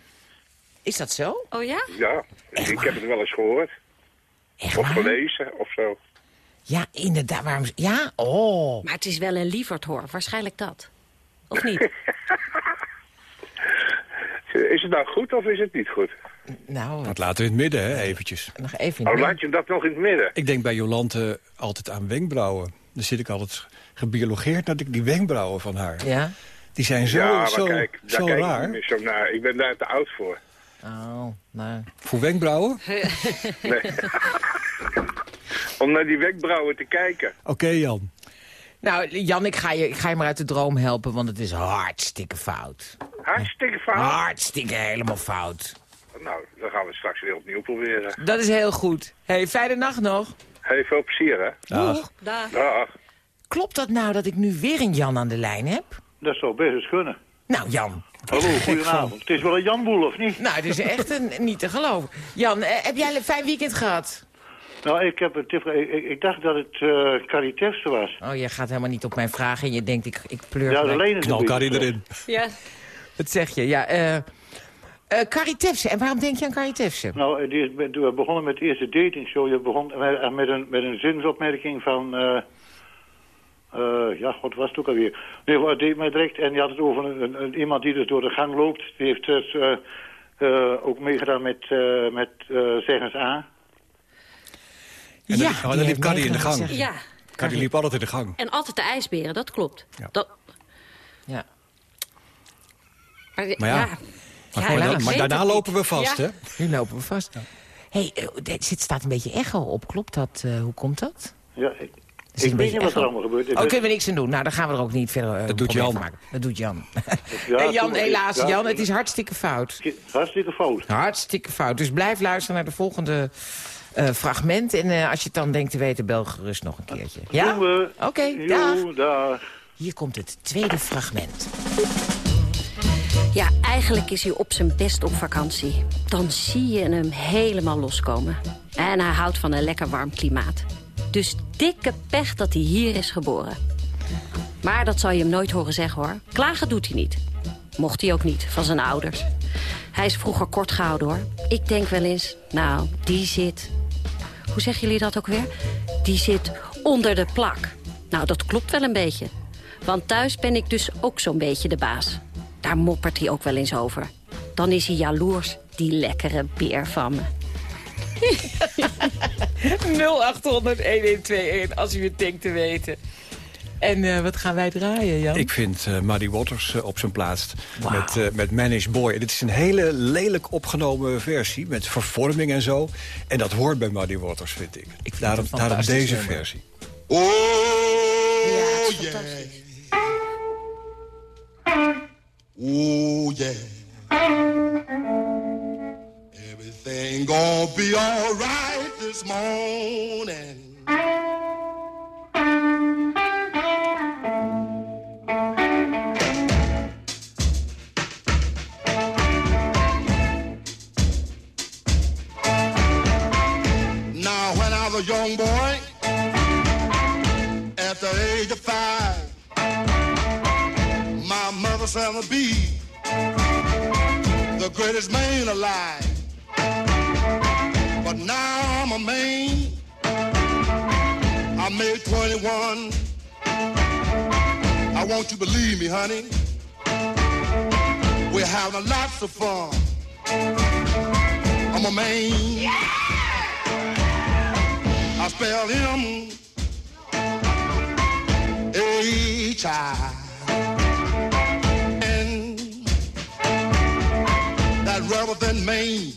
Is dat zo? Oh ja? Ja, ik heb het wel eens gehoord. Echt Of waar? gelezen, of zo. Ja, inderdaad. Waarom... Ja, oh. Maar het is wel een lieverd hoor, waarschijnlijk dat. Of niet? Is het nou goed of is het niet goed? Nou, Dat laten we in het midden, hè, eventjes. nog even in Oh, laat je dat nog in het midden? Ik denk bij Jolante altijd aan wenkbrauwen. Dan zit ik altijd gebiologeerd naar die, die wenkbrauwen van haar. Ja? Die zijn zo, ja, zo, kijk, daar zo kijk ik raar. niet meer zo naar. Ik ben daar te oud voor. Oh, nou. Voor wenkbrauwen? Nee. Om naar die wenkbrauwen te kijken. Oké, Jan. Nou, Jan, ik ga, je, ik ga je maar uit de droom helpen, want het is hartstikke fout. Hartstikke fout. Hartstikke helemaal fout. Nou, dan gaan we het straks weer opnieuw proberen. Dat is heel goed. hey, fijne nacht nog. Heel veel plezier, hè? Dag. Dag. Klopt dat nou dat ik nu weer een Jan aan de lijn heb? Dat zou best eens kunnen. Nou, Jan. Hallo, goedenavond. Het is wel een Janboel, of niet? Nou, het is echt een, niet te geloven. Jan, eh, heb jij een fijn weekend gehad? Nou, ik, heb het, ik, dacht dat het eh Caritefse was. Oh, je gaat helemaal niet op mijn vragen en je denkt, ik, ik pleur Ja, lenen Knal Carrie erin. Ja. Wat zeg je? Ja, eh, Eh Carrie Tefse. En waarom denk je aan Carrie Tefse? Nou, die is, we begonnen met de eerste datingshow. Je begon met, eh, met, een, met een zinsopmerking van... eh, eh, ja, wat was het ook alweer? Nee, wat deed mij direct. En die had het over een, een- iemand die dus door de gang loopt. Die heeft dus, eh, eh, ook meegedaan met, eh met eh, Zeggens A. En dan, oh, dan liep Carrie in de gang. Ja, Carrie liep altijd in de gang. en altijd de ijsberen, dat klopt. Ja. Dat, Ja. maar, Maar ja, ja. Maar, Ja, dan- daarna lopen we vast, Ja. hè? Nu lopen we vast. hey, eh, er zit, staat een beetje echo op. Klopt dat? Eh, hoe komt dat? Ja, ik, ik weet niet wat er allemaal gebeurt. Oh, daar kunnen we niks aan doen. Nou, dan gaan we er ook niet verder eh, Dat doet Jan. maken. Dat doet Jan. Ja, hey, Jan, helaas, ja, Jan, het is hartstikke fout. Hartstikke fout. Hartstikke fout. Dus blijf luisteren naar de volgende eh, fragment. En eh, als je het dan denkt te weten, bel gerust nog een keertje. Ja? Oké, dag. Jo, dag. Hier komt het tweede fragment. Ja, eigenlijk is hij op zijn best op vakantie. Dan zie je hem helemaal loskomen. En hij houdt van een lekker warm klimaat. Dus dikke pech dat hij hier is geboren. Maar dat zal je hem nooit horen zeggen, hoor. Klagen doet hij niet. Mocht hij ook niet, van zijn ouders. Hij is vroeger kort gehouden, hoor. Ik denk wel eens, nou, die zit... Hoe zeggen jullie dat ook weer? Die zit onder de plak. Nou, dat klopt wel een beetje. Want thuis ben ik dus ook zo'n beetje de baas. Daar moppert hij ook wel eens over. Dan is hij jaloers, die lekkere beer van me. 0800-1121, als u het denkt te weten. En eh, wat gaan wij draaien, Jan? Ik vind eh Muddy Waters eh, op zijn plaats met, eh met Managed Boy. En dit is een hele lelijk opgenomen versie met vervorming en zo. En dat hoort bij Muddy Waters, vind ik. vind daarom, het daarom deze nummer. versie. Oh, ja. Oh, yeah. Everything gonna be all right this morning. Young boy, at the age of five, my mother said to be the greatest man alive. But now I'm a man. I made 21. I want you to believe me, honey. We're having lots of fun. I'm a man. I spell him H-I. And that rather than Maine.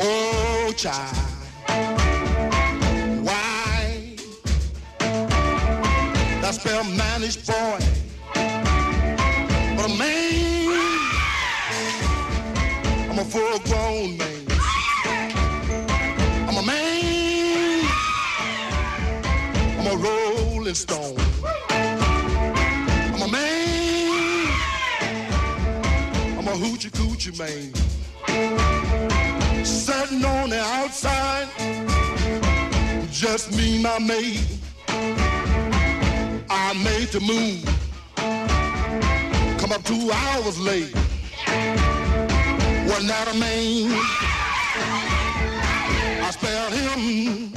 Oh. Why? That spell managed boy. I'm a full grown man. I'm a man. I'm a rolling stone. I'm a man. I'm a hoochie coochie man. Sitting on the outside, just me, my maid. I made the move. Come up two hours late. Wasn't that a man? I spelled him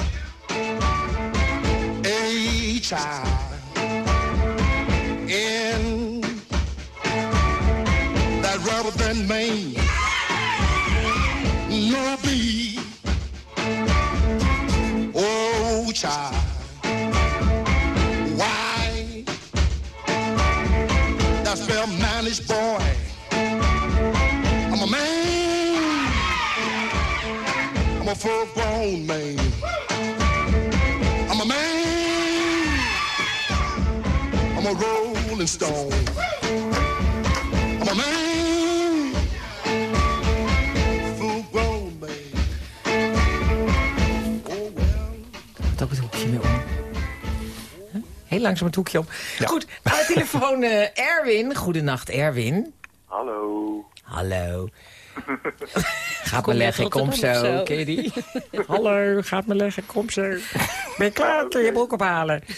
H-I-N That rather than Maine No B Oh, child Why That spell managed boy a full-grown man I'm a man. I'm a rolling stone. I'm a man. Full grown man. Oh well. Ook het hoekje mee om. Huh? Heel langzaam het hoekje om. Goed, aan de telefoon eh, Erwin. Goedenacht, Erwin. Hallo. Hallo. Gaat Kom me leggen, kom zo. Hallo, gaat me leggen, kom zo. Ben je klaar? Kun je je broek ophalen?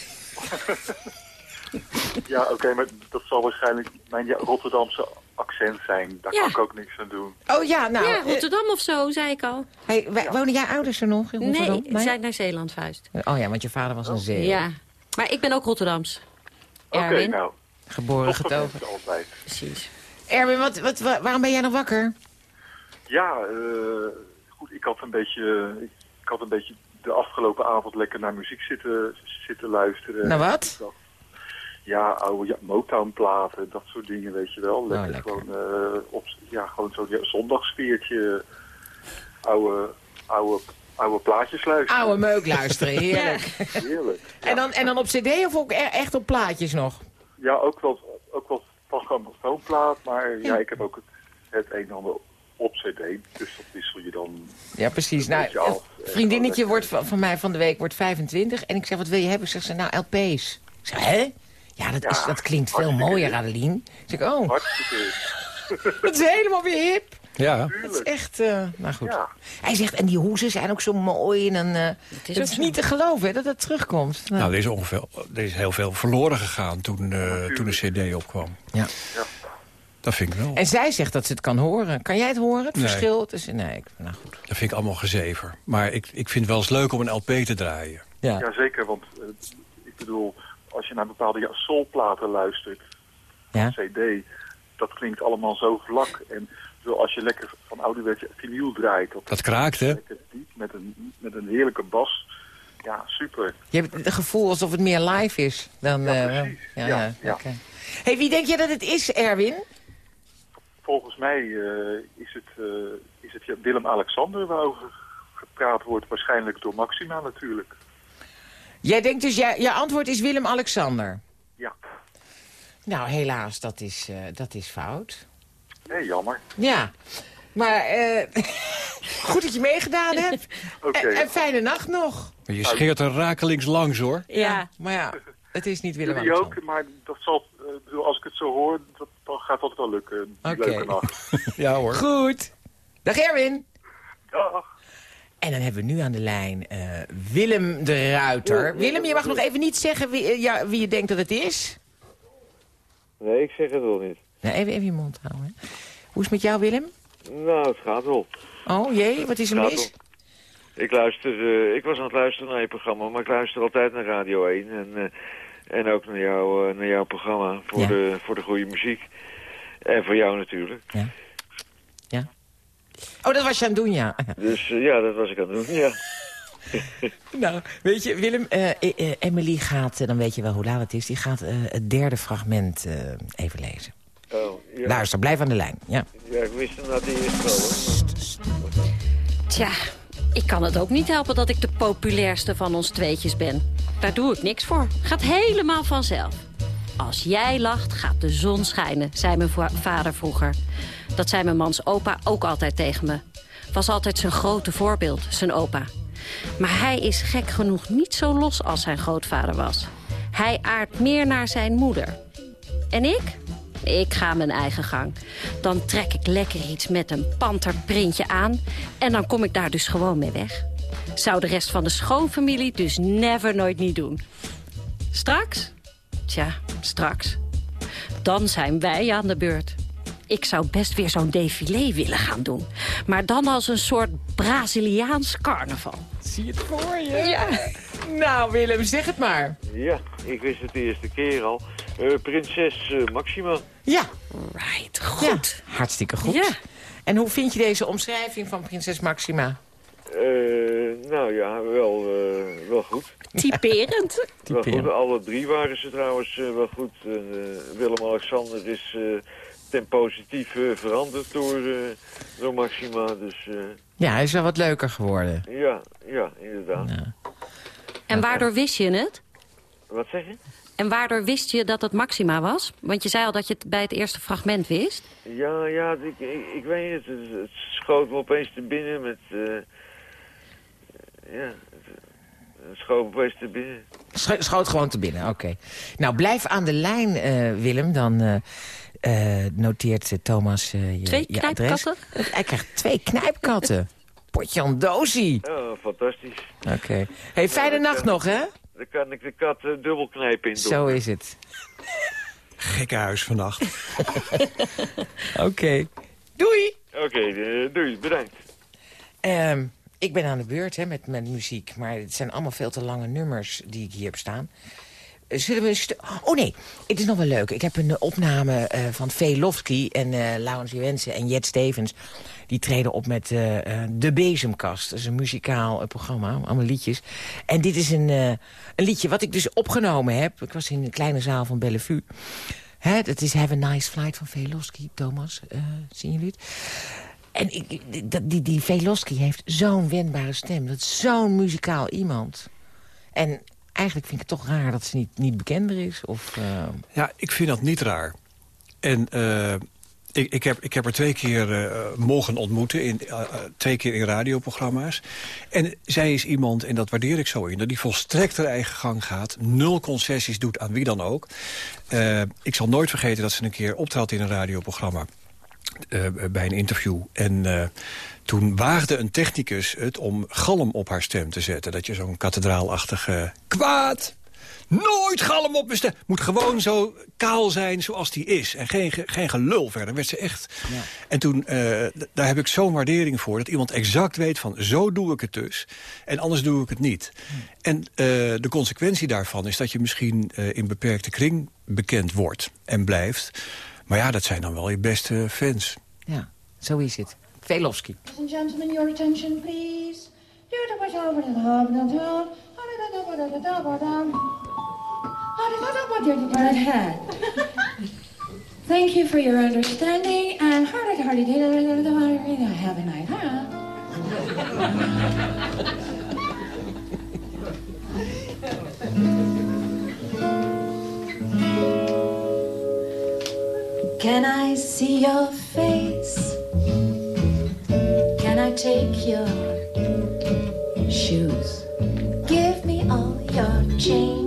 Ja, oké, maar dat zal waarschijnlijk mijn Rotterdamse accent zijn. Daar Ja. kan ik ook niks aan doen. Oh ja, nou... ja, eh, Rotterdam of zo, zei ik al. hey, wij- wonen jij ouders er nog in Rotterdam? Nee, zij naar Zeeland vuist. Oh ja, want je vader was een zee. Ja, maar ik ben ook Rotterdams. Oké, Erwin, nou, Geboren, getogen. precies. Erwin, wat, wat, wa- waarom ben jij nog wakker? Ja, eh, goed, ik had een beetje... Ik had een beetje de afgelopen avond lekker naar muziek zitten, zitten luisteren. Nou wat? Ja, oude ja, Motown-platen, dat soort dingen, weet je wel. Lekker, Oh, lekker. gewoon, eh, op, ja, gewoon zo'n ja, zondagsfeertje. Oude, oude, oude plaatjes luisteren. Oude meuk luisteren, heerlijk. Heerlijk. En, dan, en dan op cd of ook e- echt op plaatjes nog? Ja, ook wel, ook wel van grammofoonplaat, maar ja. ik heb ook het, het een en ander op cd. Dus dat wissel je dan Ja, precies. een Nou, af. Vriendinnetje gewoon wordt van, van mij van de week wordt 25. En ik zeg, wat wil je hebben? Zegt ze, nou, LP's. Ik zeg, hè? Ja, dat, is, dat klinkt veel mooier. Adeline. Ik zeg, oh, Hartstikke. dat is helemaal weer hip. Ja, Dat is echt, eh, nou goed. Ja. Hij zegt, en die hoezen zijn ook zo mooi. En dan, eh, is het is niet te geloven hè, dat het terugkomt. Nou, nou, er is, ongeveer, er is heel veel verloren gegaan toen, eh, toen de cd opkwam. ja. Ja. Dat vind ik wel. En zij zegt dat ze het kan horen. Kan jij het horen, het Nee. verschil tussen... Nee, ik, nou goed. Dat vind ik allemaal gezever. Maar ik, ik vind het wel eens leuk om een LP te draaien. Ja. Ja, zeker, want eh, ik bedoel, als je naar bepaalde soulplaten luistert, Ja. cd, dat klinkt allemaal zo vlak. En bedoel, als je lekker van ouderwetse vinyl draait, dat, Dat kraakt, hè? diep met een, met een heerlijke bas. Ja, super. Je hebt het gevoel alsof het meer live is dan... Ja, eh, ja, Ja, ja, ja. oké. hey, wie denk je dat het is, Erwin? Volgens mij eh, is het, eh, is het ja, Willem-Alexander waarover gepraat wordt, waarschijnlijk door Maxima natuurlijk. Jij denkt dus, jij, je antwoord is Willem-Alexander. Ja, Nou, helaas, dat is, eh, dat is fout. nee, jammer. Ja, maar eh, goed dat je meegedaan hebt. Oké. En, en fijne nacht nog. Maar je scheert er rakelings langs, hoor. Ja, Maar ja, het is niet Jullie Willem-Alexander. ook, maar dat zal, eh, bedoel, als ik het zo hoor, dat, dan gaat dat wel lukken. Oké. leuke nacht. Ja, hoor. Goed. Dag Erwin. Dag. En dan hebben we nu aan de lijn eh, Willem de Ruiter. Willem, je mag nog even niet zeggen wie, eh, ja, wie je denkt dat het is. Nee, ik zeg het wel niet. Nou, even, even je mond houden. hè. Hoe is het met jou, Willem? Nou, het gaat wel. Oh jee, wat is er mis? Ik luister, eh, ik was aan het luisteren naar je programma, maar ik luister altijd naar Radio 1 en, eh, en ook naar, jou, eh, naar jouw programma voor, Ja. de, voor de goede muziek. En voor jou natuurlijk. Oh, dat was je aan het doen, ja. Dus eh, ja, dat was ik aan het doen, ja. nou, weet je, Willem, eh, Emily gaat, dan weet je wel hoe laat het is... die gaat eh, het derde fragment eh, even lezen. Oh, ja. Luister, blijf aan de lijn. Ja. Ja, ik wist hem na die eerste wel, hoor. tja, ik kan het ook niet helpen dat ik de populairste van ons tweetjes ben. Daar doe ik niks voor. Gaat helemaal vanzelf. Als jij lacht, gaat de zon schijnen, zei mijn va- vader vroeger. Dat zei mijn mans opa ook altijd tegen me. Was altijd zijn grote voorbeeld, zijn opa. Maar hij is gek genoeg niet zo los als zijn grootvader was. Hij aardt meer naar zijn moeder. En ik? Ik ga mijn eigen gang. Dan trek ik lekker iets met een panterprintje aan... en dan kom ik daar dus gewoon mee weg. Zou de rest van de schoonfamilie dus never nooit niet doen. Straks? Tja, straks. Dan zijn wij aan de beurt. Ik zou best weer zo'n défilé willen gaan doen. Maar dan als een soort Braziliaans carnaval. Zie je het voor je? Ja. Nou, Willem, zeg het maar. Ja, ik wist het de eerste keer al. Eh, prinses eh, Maxima. Ja. Right, goed. Ja, hartstikke goed. Ja. En hoe vind je deze omschrijving van prinses Maxima? Eh, nou ja, wel, eh, wel goed. Typerend. Wel goed. Alle drie waren ze trouwens eh, wel goed. En, eh, Willem-Alexander is eh, ten positief veranderd door, eh, door Maxima. Dus eh, Ja, hij is wel wat leuker geworden. ja, ja, inderdaad. En waardoor wist je het? Wat zeg je? En waardoor wist je dat het Maxima was? Want je zei al dat je het bij het eerste fragment wist. Ja, ja, ik, ik, ik weet. Het, het schoot me opeens te binnen met... ja, schoot te binnen. Scho- schoot gewoon te binnen, oké. Nou, blijf aan de lijn, eh, Willem. Dan eh, eh, noteert Thomas eh, je, Twee je adres. knijpkatten? Hij krijgt twee knijpkatten. Potjandozie. Oh, fantastisch. Oké. hey, fijne nacht nog, hè? Dan kan ik de kat dubbel knijpen in het Zo is het. gekkenhuis vannacht. Oké. Doei! Oké, doei. Bedankt. Ehm, ik ben aan de beurt hè, met, met muziek, maar het zijn allemaal veel te lange nummers die ik hier heb staan. Eh, Zullen we Oh nee, het is nog wel leuk. Ik heb een opname eh, van Vee en eh Laurens en Jet Stevens. Die treden op met De Bezemkast. Dat is een muzikaal programma, allemaal liedjes. En dit is een, een liedje wat ik dus opgenomen heb. Ik was in een kleine zaal van Bellevue. Dat is Have a Nice Flight van Velosky, Thomas. zien jullie het? En ik, die, die Velosky heeft zo'n wendbare stem. Dat is zo'n muzikaal iemand. En eigenlijk vind ik het toch raar dat ze niet, niet bekender is. Of, eh, Ja, ik vind dat niet raar. En eh, ik, ik, heb, ik heb er twee keer eh, mogen ontmoeten, in, twee keer in radioprogramma's. En zij is iemand, en dat waardeer ik zo in... dat die volstrekt haar eigen gang gaat, nul concessies doet aan wie dan ook. Ik zal nooit vergeten dat ze een keer optrad in een radioprogramma... eh, bij een interview. En eh, toen waagde een technicus het om galm op haar stem te zetten. Dat je zo'n kathedraalachtige kwaad, nooit galm op mijn stem. Moet gewoon zo kaal zijn zoals die is. En geen, ge- geen gelul verder. werd ze echt. En toen, eh, daar heb ik zo'n waardering voor. Dat iemand exact weet van, zo doe ik het dus. En anders doe ik het niet. En eh, de consequentie daarvan is dat je misschien eh, in beperkte kring bekend wordt. En blijft. Maar ja, dat zijn dan wel je beste fans. ja, zo is het. Velofsky. Ladies and gentlemen, your attention, please. Thank you for your understanding and hardy hardy have a night, huh? Can I see your face? Can I take your shoes? Give me all your change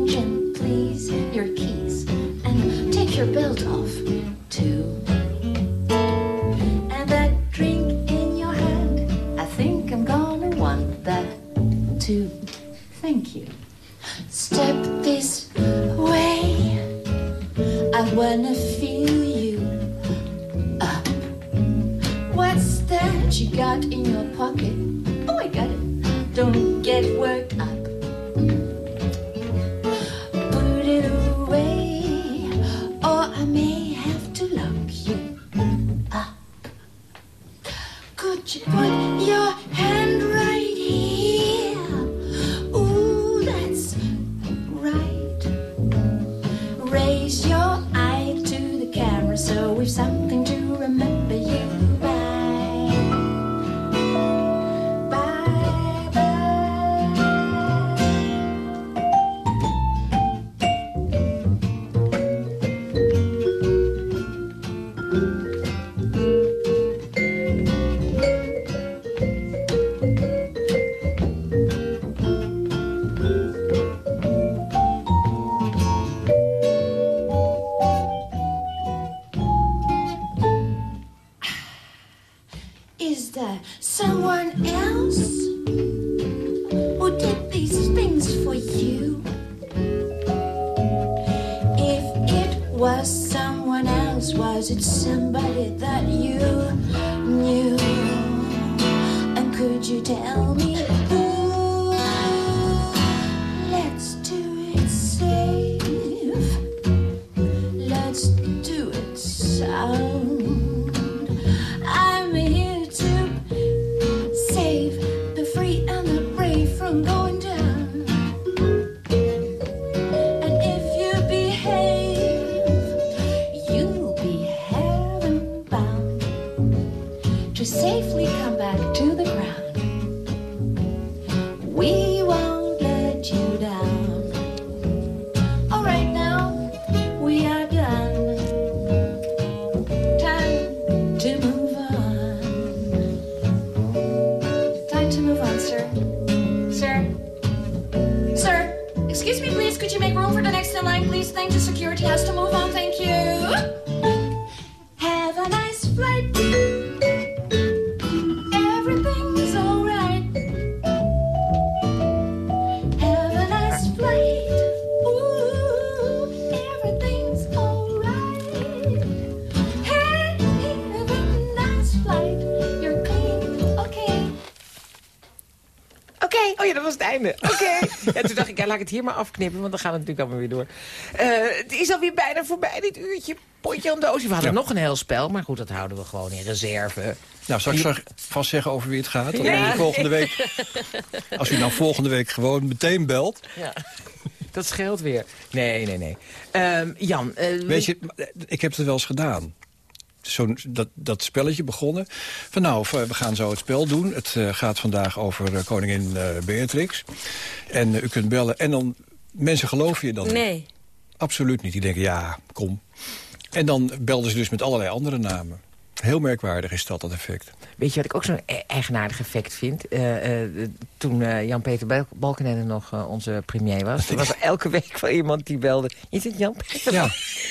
laat ik het hier maar afknippen, want dan gaat het natuurlijk allemaal weer door. Eh, het is alweer bijna voorbij, dit uurtje. Potje aan doosje. We hadden Ja. nog een heel spel, maar goed, dat houden we gewoon in reserve. Nou, zal ik straks vast zeggen over wie het gaat? Ja. volgende week, als u nou volgende week gewoon meteen belt. Ja. Dat scheelt weer. Nee, nee, nee. Ehm, Jan, eh, Weet je, ik heb het wel eens gedaan. Zo'n dat, dat spelletje begonnen. Van nou, we gaan zo het spel doen. Het eh, gaat vandaag over eh, koningin eh, Beatrix. En eh, u kunt bellen. En dan, mensen geloven je dan niet. Nee. Absoluut niet. Die denken, ja, kom. En dan belden ze dus met allerlei andere namen. Heel merkwaardig is dat, dat effect. Weet je wat ik ook zo'n e- eigenaardig effect vind? Eh, eh, toen eh, Jan-Peter Bal- Balkenende nog eh, onze premier was... er was elke week wel iemand die belde... Is het Jan-Peter Ja,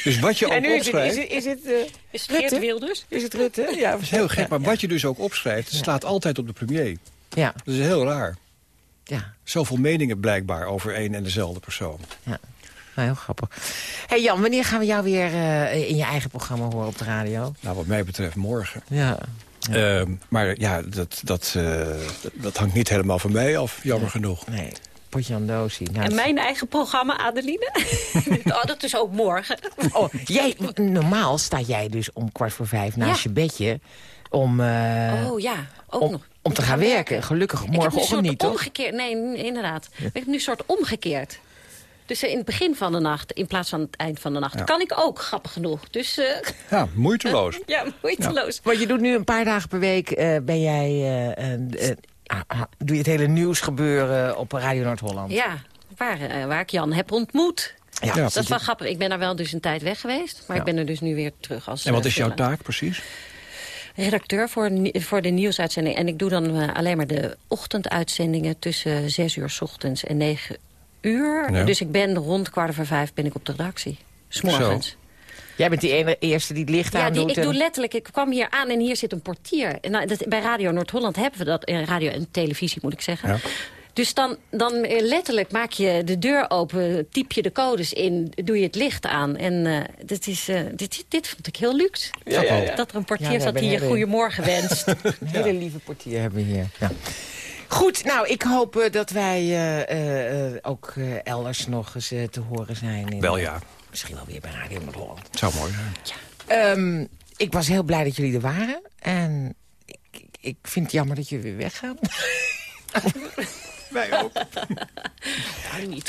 dus wat je ook En nu is het, opschrijft... is het, is het, eh, Is het? Geert Wilders? Is het Rutte? Ja, Dat is heel gek, maar wat je dus ook opschrijft... het slaat altijd op de premier. Ja. Dat is heel raar. Ja. Zoveel meningen blijkbaar over één en dezelfde persoon. Ja. Nou, heel grappig. hey Jan, wanneer gaan we jou weer eh, in je eigen programma horen op de radio? Nou, wat mij betreft morgen. Ja. Ehm, maar ja, dat, dat, eh, dat, hangt niet helemaal van mij af, jammer genoeg. Nee, potje aan. Nou, En mijn eigen programma, Adeline? oh, dat is ook morgen. Oh, jij, normaal sta jij dus om kwart voor vijf naast Ja. je bedje... om, eh, oh ja, ook om, nog. om te gaan werken. Gelukkig Ik heb nu een morgenochtend soort niet, toch? omgekeerd. Nee, inderdaad. Ik heb nu een soort omgekeerd. Dus eh, in het begin van de nacht, in plaats van het eind van de nacht... Ja. kan ik ook, grappig genoeg. Dus eh, Ja, moeiteloos. ja, moeiteloos. Want je doet nu een paar dagen per week... eh, ben jij, doe je het hele nieuwsgebeuren op Radio Noord-Holland. Ja, waar, waar ik Jan heb ontmoet. Ja. dat is wel grappig. Ik ben daar wel dus een tijd weg geweest. Maar Ja. ik ben er dus nu weer terug als En wat is jouw taak precies? redacteur voor, voor de nieuwsuitzending. En ik doe dan alleen maar de ochtenduitzendingen tussen zes uur 's ochtends en negen uur. Ja. Dus ik ben rond kwart over vijf ben ik op de redactie. S'morgens. Jij bent die ene, eerste die het licht Ja, aan die, doet. ik en- doe letterlijk, ik kwam hier aan en hier zit een portier. En nou, dat, bij Radio Noord-Holland hebben we dat, in radio en televisie moet ik zeggen. Ja. Dus dan, dan eh, letterlijk maak je de deur open, typ je de codes in, doe je het licht aan. En eh, dit, is, eh, dit, dit vond ik heel luxe. Ja, ja, ja. Dat er een portier Ja, zat die je goedemorgen wenst. Een hele lieve portier hebben we hier. Ja. Goed, nou, ik hoop eh, dat wij eh, eh, ook eh, elders nog eens te horen zijn. In, Wel ja, Misschien wel weer bij Radio Noord-Holland. het zou mooi zijn. Ehm, ik was heel blij dat jullie er waren. En ik, ik, ik vind het jammer dat jullie weer weggaan. Wij ook.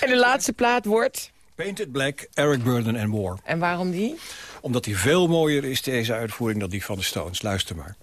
En de laatste plaat wordt... Painted Black, Eric Burden and War. En waarom die? Omdat die veel mooier is, deze uitvoering, dan die van de Stones. Luister maar.